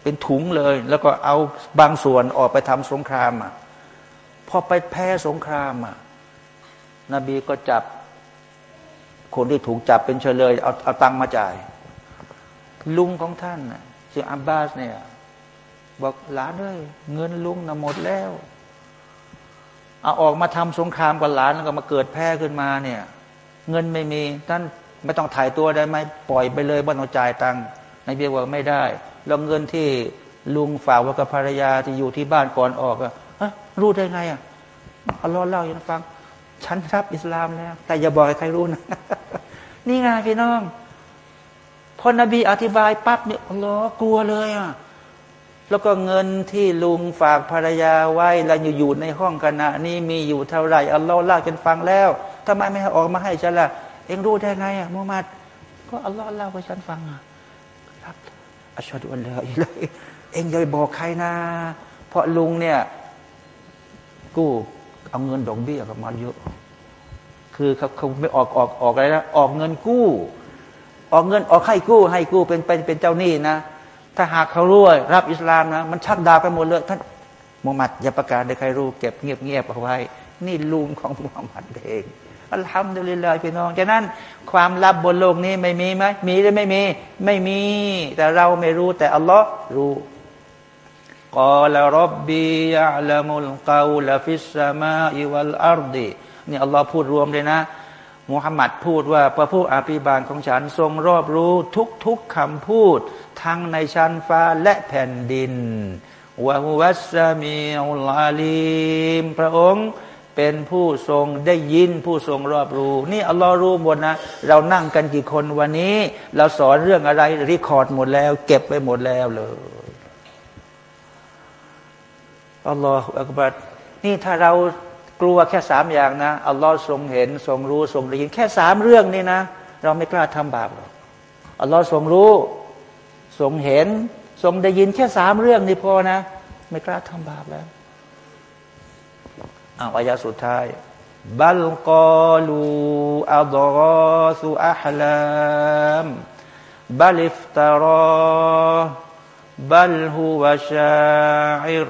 เป็นถุงเลย แล้วก็เอาบางส่วนออกไปทำสงครามอะพอไปแพ้สงครามอะนบีก็จับ คนที่ถูกจับเป็นเฉลยเอาเอาตังมาจ่าย ลุงของท่านชื่ออับบาสเนี่ย บอกหลานเลยเงินลุงน่ะหมดแล้วเอาออกมาทำสงครามกับหลานแล้วก็มาเกิดแพ้ขึ้นมาเนี่ย เงินไม่มีท่านไม่ต้องถ่ายตัวได้ไหมปล่อยไปเลยบ่ต้องจ่ายตังค์นายเบียบอกไม่ได้แล้วเงินที่ลุงฝากไว้กับภรรยาที่อยู่ที่บ้านก่อนออกอะรู้ได้ไงอะอัลลอฮ์เล่าให้ฟัง ฉันรับอิสลามแล้ว แต่อย่าบอกใครรู้นะนี่ไงพี่น้องพอนบีอธิบายปั๊บเนี่ยอัลลอฮ์กลัวเลยอะแล้วก็เงินที่ลุงฝากภรรยาไว้แล้วอยู่ในห้องขณะนี้มีอยู่เท่าไหร่อัลลอฮ์เล่าจนฟังแล้วทำไมไม่ออกมาให้ฉันล่ะ เองรู้ได้ไงอะมุฮัมมัดก็อัลลอฮ์เล่าให้ฉันฟังอะครับอัชฮะดุอัลลอฮ์อิเลยเองอย่าบอกใครนะ เพราะลุงเนี่ยกู้ เอาเงินดอกเบี้ยกับมาเยอะ คือเขาเขาไม่ออกออกออกอะไรนะออกเงินกู้ ออกเงินออกให้กู้ ให้กู้เป็นเป็นเป็นเจ้าหนี้นะ ถ้าหากเขารู้รับอิสลามนะ มันชักดาบไปหมดเลยท่านมุฮัมมัดอย่าประกาศให้ใครรู้เก็บเงียบเงียบเอาไว้ นี่ลุงของมุฮัมมัดเองอัลฮัมดุลิลลาห์พี่น้องฉะนั้นความลับบนโลกนี้ไม่มีไหมมีหรือไม่มี ไม่มี แต่เราไม่รู้แต่อัลลอฮ์รู้ قال ربي يعلم القول في السماء والأرضนี่อัลลอฮ์พูดรวมเลยนะมุฮัมมัดพูดว่าพระผู้อภิบาลของฉันทรงรอบรู้ทุกๆคำพูด ทั้งในชั้นฟ้าและแผ่นดินวะฮุวัสมีอุลอาลีมพระองค์เป็นผู้ทรงได้ยินผู้ทรงรอบรู้ นี่อัลลอฮ์รู้หมดนะ เรานั่งกันกี่คนวันนี้ เราสอนเรื่องอะไรรีคอร์ดหมดแล้ว เก็บไปหมดแล้วเลย อัลลอฮฺอักบัดนี่ถ้าเรากลัวแค่สามอย่างนะอัลลอฮ์ทรงเห็นทรงรู้ทรงได้ยินแค่สามเรื่องนี่นะ เราไม่กล้าทำบาปหรอกอัลลอฮ์ทรงรู้ทรงเห็น ทรงได้ยินแค่สามเรื่องนี่พอนะ ไม่กล้าทำบาปแล้วอ้าวอายาสุดท้ายบัลกอลูอัลรอสุอัลลามบัลิฟตารอบัลฮุวะชาอิร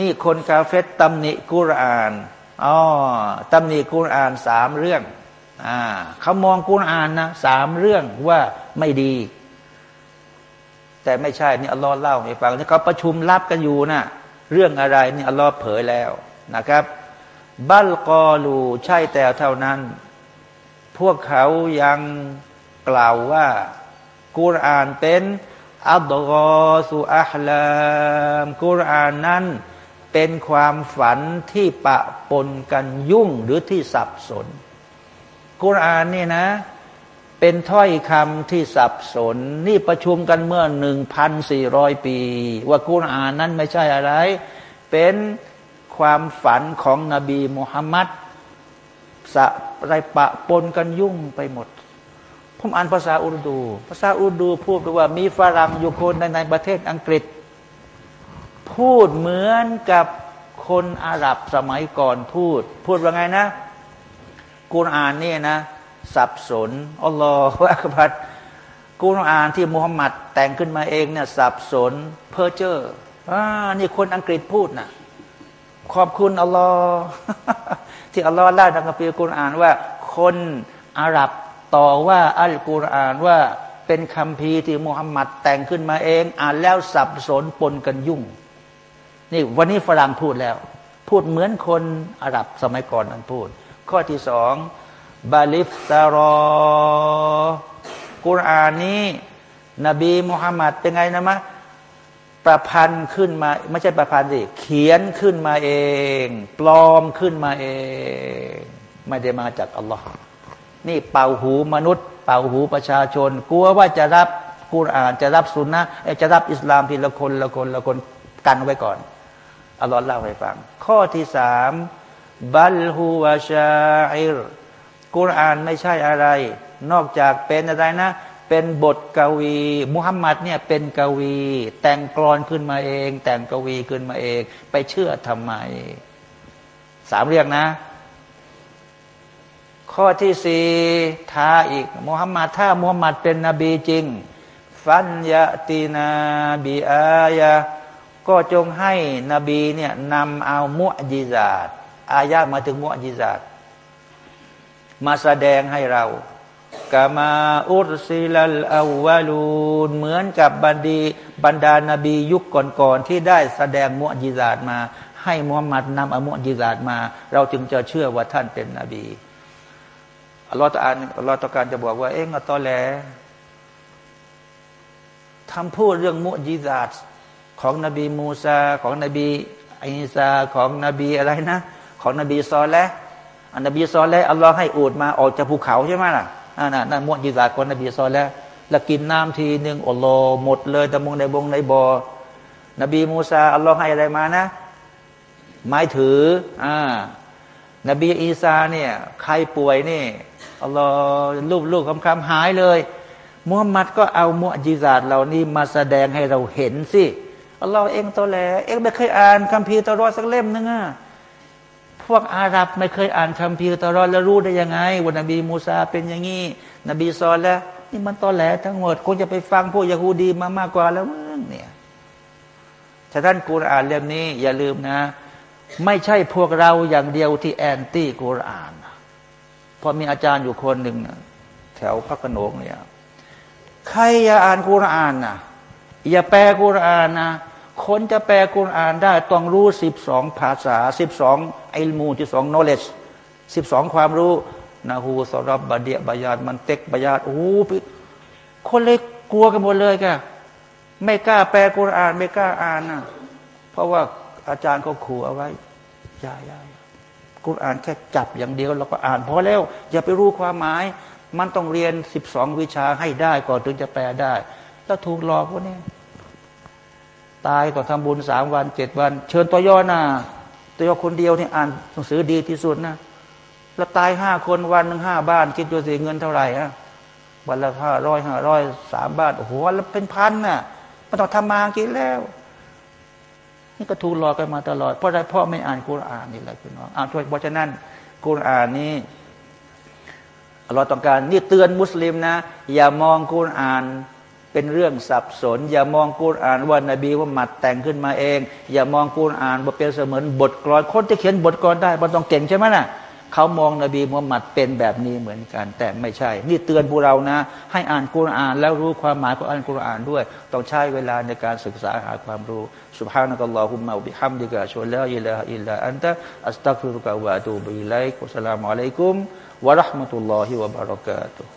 นี่คนกาเฟตตำหนิกุรานอ๋อตำหนิกุรานสามเรื่องอ่าเขามองกุรานนะสามเรื่องว่าไม่ดี แต่ไม่ใช่นี่อัลลอฮ์เล่าให้ฟังที่เขาประชุมรับกันอยู่นะเรื่องอะไรนี่อัลลอฮ์เผยแล้วนะครับ บัลกอลูใช่แต่เท่านั้น พวกเขายังกล่าวว่ากุรานเป็นอัลลอฮฺสุอัลลามกุรานนั้น เป็นความฝันที่ปะปนกันยุ่งหรือที่สับสน กุรานนี่นะ เป็นถ้อยคำที่สับสน นี่ประชุมกันเมื่อหนึ่งพันสี่ร้อยปี ว่ากุรานนั้นไม่ใช่อะไร เป็นความฝันของนบีมุฮัมมัดสะไรปะปนกันยุ่งไปหมด ผมอ่านภาษาอุรดู ภาษาอุรดูพูดว่ามีฝรั่งอยู่คนในในประเทศอังกฤษ พูดเหมือนกับคนอาหรับสมัยก่อนพูด พูดว่าไงนะกุรอานนี่นะ สับสนอัลลอฮฺอักบัดกุรอานที่มุฮัมมัดแต่งขึ้นมาเองเนี่ยสับสนเพ้อเจ้ออ่านี่คนอังกฤษพูดนะขอบคุณอัลลอฮ์ที่อัลลอฮ์เล่าในคัมภีร์กุรอานว่า คนอาหรับต่อว่าอัลกุรอานว่าเป็นคำพีที่มุฮัมมัดแต่งขึ้นมาเอง อ่านแล้วสับสนปนกันยุ่ง นี่วันนี้ฝรั่งพูดแล้ว พูดเหมือนคนอาหรับสมัยก่อนนั้นพูด ข้อที่สองบาลิฟตารอกุรานนี้ นบีมุฮัมมัดเป็นไงนะมะประพันธ์ขึ้นมาไม่ใช่ประพันธ์สิเขียนขึ้นมาเอง ปลอมขึ้นมาเอง ไม่ได้มาจากอัลลอฮ์นี่เป่าหูมนุษย์ เป่าหูประชาชน กลัวว่าจะรับกุรานจะรับสุนนะจะรับอิสลามทีละคนละคนละคนกันไว้ก่อน อัลลอฮ์เล่าให้ฟัง ข้อที่สามบัลฮูวาชาอิรกุรอานไม่ใช่อะไร นอกจากเป็นอะไรนะ เป็นบทกวี มุฮัมมัดเนี่ยเป็นกวี แต่งกรอนขึ้นมาเอง แต่งกวีขึ้นมาเอง ไปเชื่อทำไม สามเรียกนะ ข้อที่สี่ท้าอีกมุฮัมมัดถ้ามุฮัมมัดเป็นนบีจริง ฟันยะตีนาบีอายะ ก็จงให้นบีเนี่ยนำเอามุอจิซาตอายะมาถึงมุอจิซาตมาแสดงให้เรากามาอุรซิลลอาวาลูนเหมือนกับบรรดีบรรดานาบียุคก่อนๆที่ได้แสดงมุอจิซาตมา ให้มุฮัมมัดนำเอามุอจิซาตมา เราจึงจะเชื่อว่าท่านเป็นนบีอัลลอฮฺตะอานอัลลอฮฺตะการจะบอกว่า เอ๊ะงตอแหลทำพูดเรื่องมุอจิซาต ของนบีมูซาของนบีอิสาของนบีอะไรนะ ของนบีซอลและอันนบีซอลและอัลลอฮ์ให้อูดมาออกจากภูเขาใช่ไหมล่ะนั่นนั่นมวยิซาของนบีซอลและแล้วกินน้ำทีหนึ่งอัลลอฮ์หมดเลยตะมงในบงในบอ่อนบีมูซาอัลลอฮ์ให้อะไรมานะ ไม้ถืออ่านบีอีสาเนี่ยใครป่วยนี่อัลลอฮ์ลูบลูกคำคำหายเลยมุฮัมมัดก็เอามุอจิซาตเหล่านี้มาแสดงให้เราเห็นสิ อัลลอฮ์เองตอแหลเองไม่เคยอ่านคัมภีร์เตารอตสักเล่มนึงอะพวกอาหรับไม่เคยอ่านคัมภีร์เตารอตแล้วรู้ได้ยังไงว่านบีมูซาเป็นอย่างนี้นบีซอและฮ์นี่มันตอแหลทั้งหมดคงจะไปฟังพวกยาฮูดีมามากกว่าแล้วมึงเนี่ยถ้าท่านกูรอานเล่มนี้ อย่าลืมนะ ไม่ใช่พวกเราอย่างเดียวที่ anti กูรอานพอมีอาจารย์อยู่คนหนึ่งนะแถวพระโขนงเนี่ยใครอย่าอ่านกูรอานน่ะ อย่าแปลกุรอานนะคนจะแปลกุรอานได้ต้องรู้สิบสองภาษาสิบสองไอลมูที่สอง knowledge สิบสองความรู้นาหูสรับบาเดียบายาดมันเต็กบายาดโอ้คนเล็กลัวกันหมดเลยแกไม่กล้าแปลกุรอาน ไม่กล้าอ่านนะเพราะว่าอาจารย์เขาขู่เอาไว้อย่าอย่ากุรอานแค่จับอย่างเดียวเราก็อ่านพอแล้ว อย่าไปรู้ความหมาย มันต้องเรียนสิบสองวิชาให้ได้ก่อนถึงจะแปลได้ แล้วถูกหลอกพวกนี้ ตายต้องทำบุญสามวันเจ็ดวัน เชิญตัวย่อหน้าตัวย่อคนเดียวเนี่ยอ่านหนังสือดีที่สุดนะแล้วตายห้าคนวันหนึ่งห้าบ้านคิดดูสิเงินเท่าไหร่อะวันละห้าร้อยห้าร้อยสามบ้านโอ้โหวันละเป็นพันน่ะมันต้องทำมากินแล้ว นี่ก็ถูกหลอกกันมาตลอด เพราะอะไรเพราะไม่อ่านกุรอานนี่แหละคุณน้องอ่านช่วยเพราะฉะนั้นกุรอานนี้เราต้องการนี่เตือนมุสลิมนะ อย่ามองกุรอาน เป็นเรื่องสับสน อย่ามองกูรอ่านว่านบีว่ามัดแต่งขึ้นมาเอง อย่ามองกูรอานว่าเป็นเสมือนบทกลอนคนที่เขียนบทกลอนได้มันต้องเก่งใช่ไหมนะ่ะเขามองนบีมุฮัมมัดเป็นแบบนี้เหมือนกัน แต่ไม่ใช่ นี่เตือนพวกเรานะ ให้อ่านกุรอาน แล้วรู้ความหมายของอ่านกุรอานด้วย ต้องใช้เวลาในการศึกษาหาความรู้สุภาพนักลอฮุมมะบิฮัมดิกะชวลลาอิลาอิลลาอันตะอัสตักฟิรุกะวะตูบิไลกุสลามุอะลัยกุมวะราะห์มะตุลลอฮิวะบารักาตุ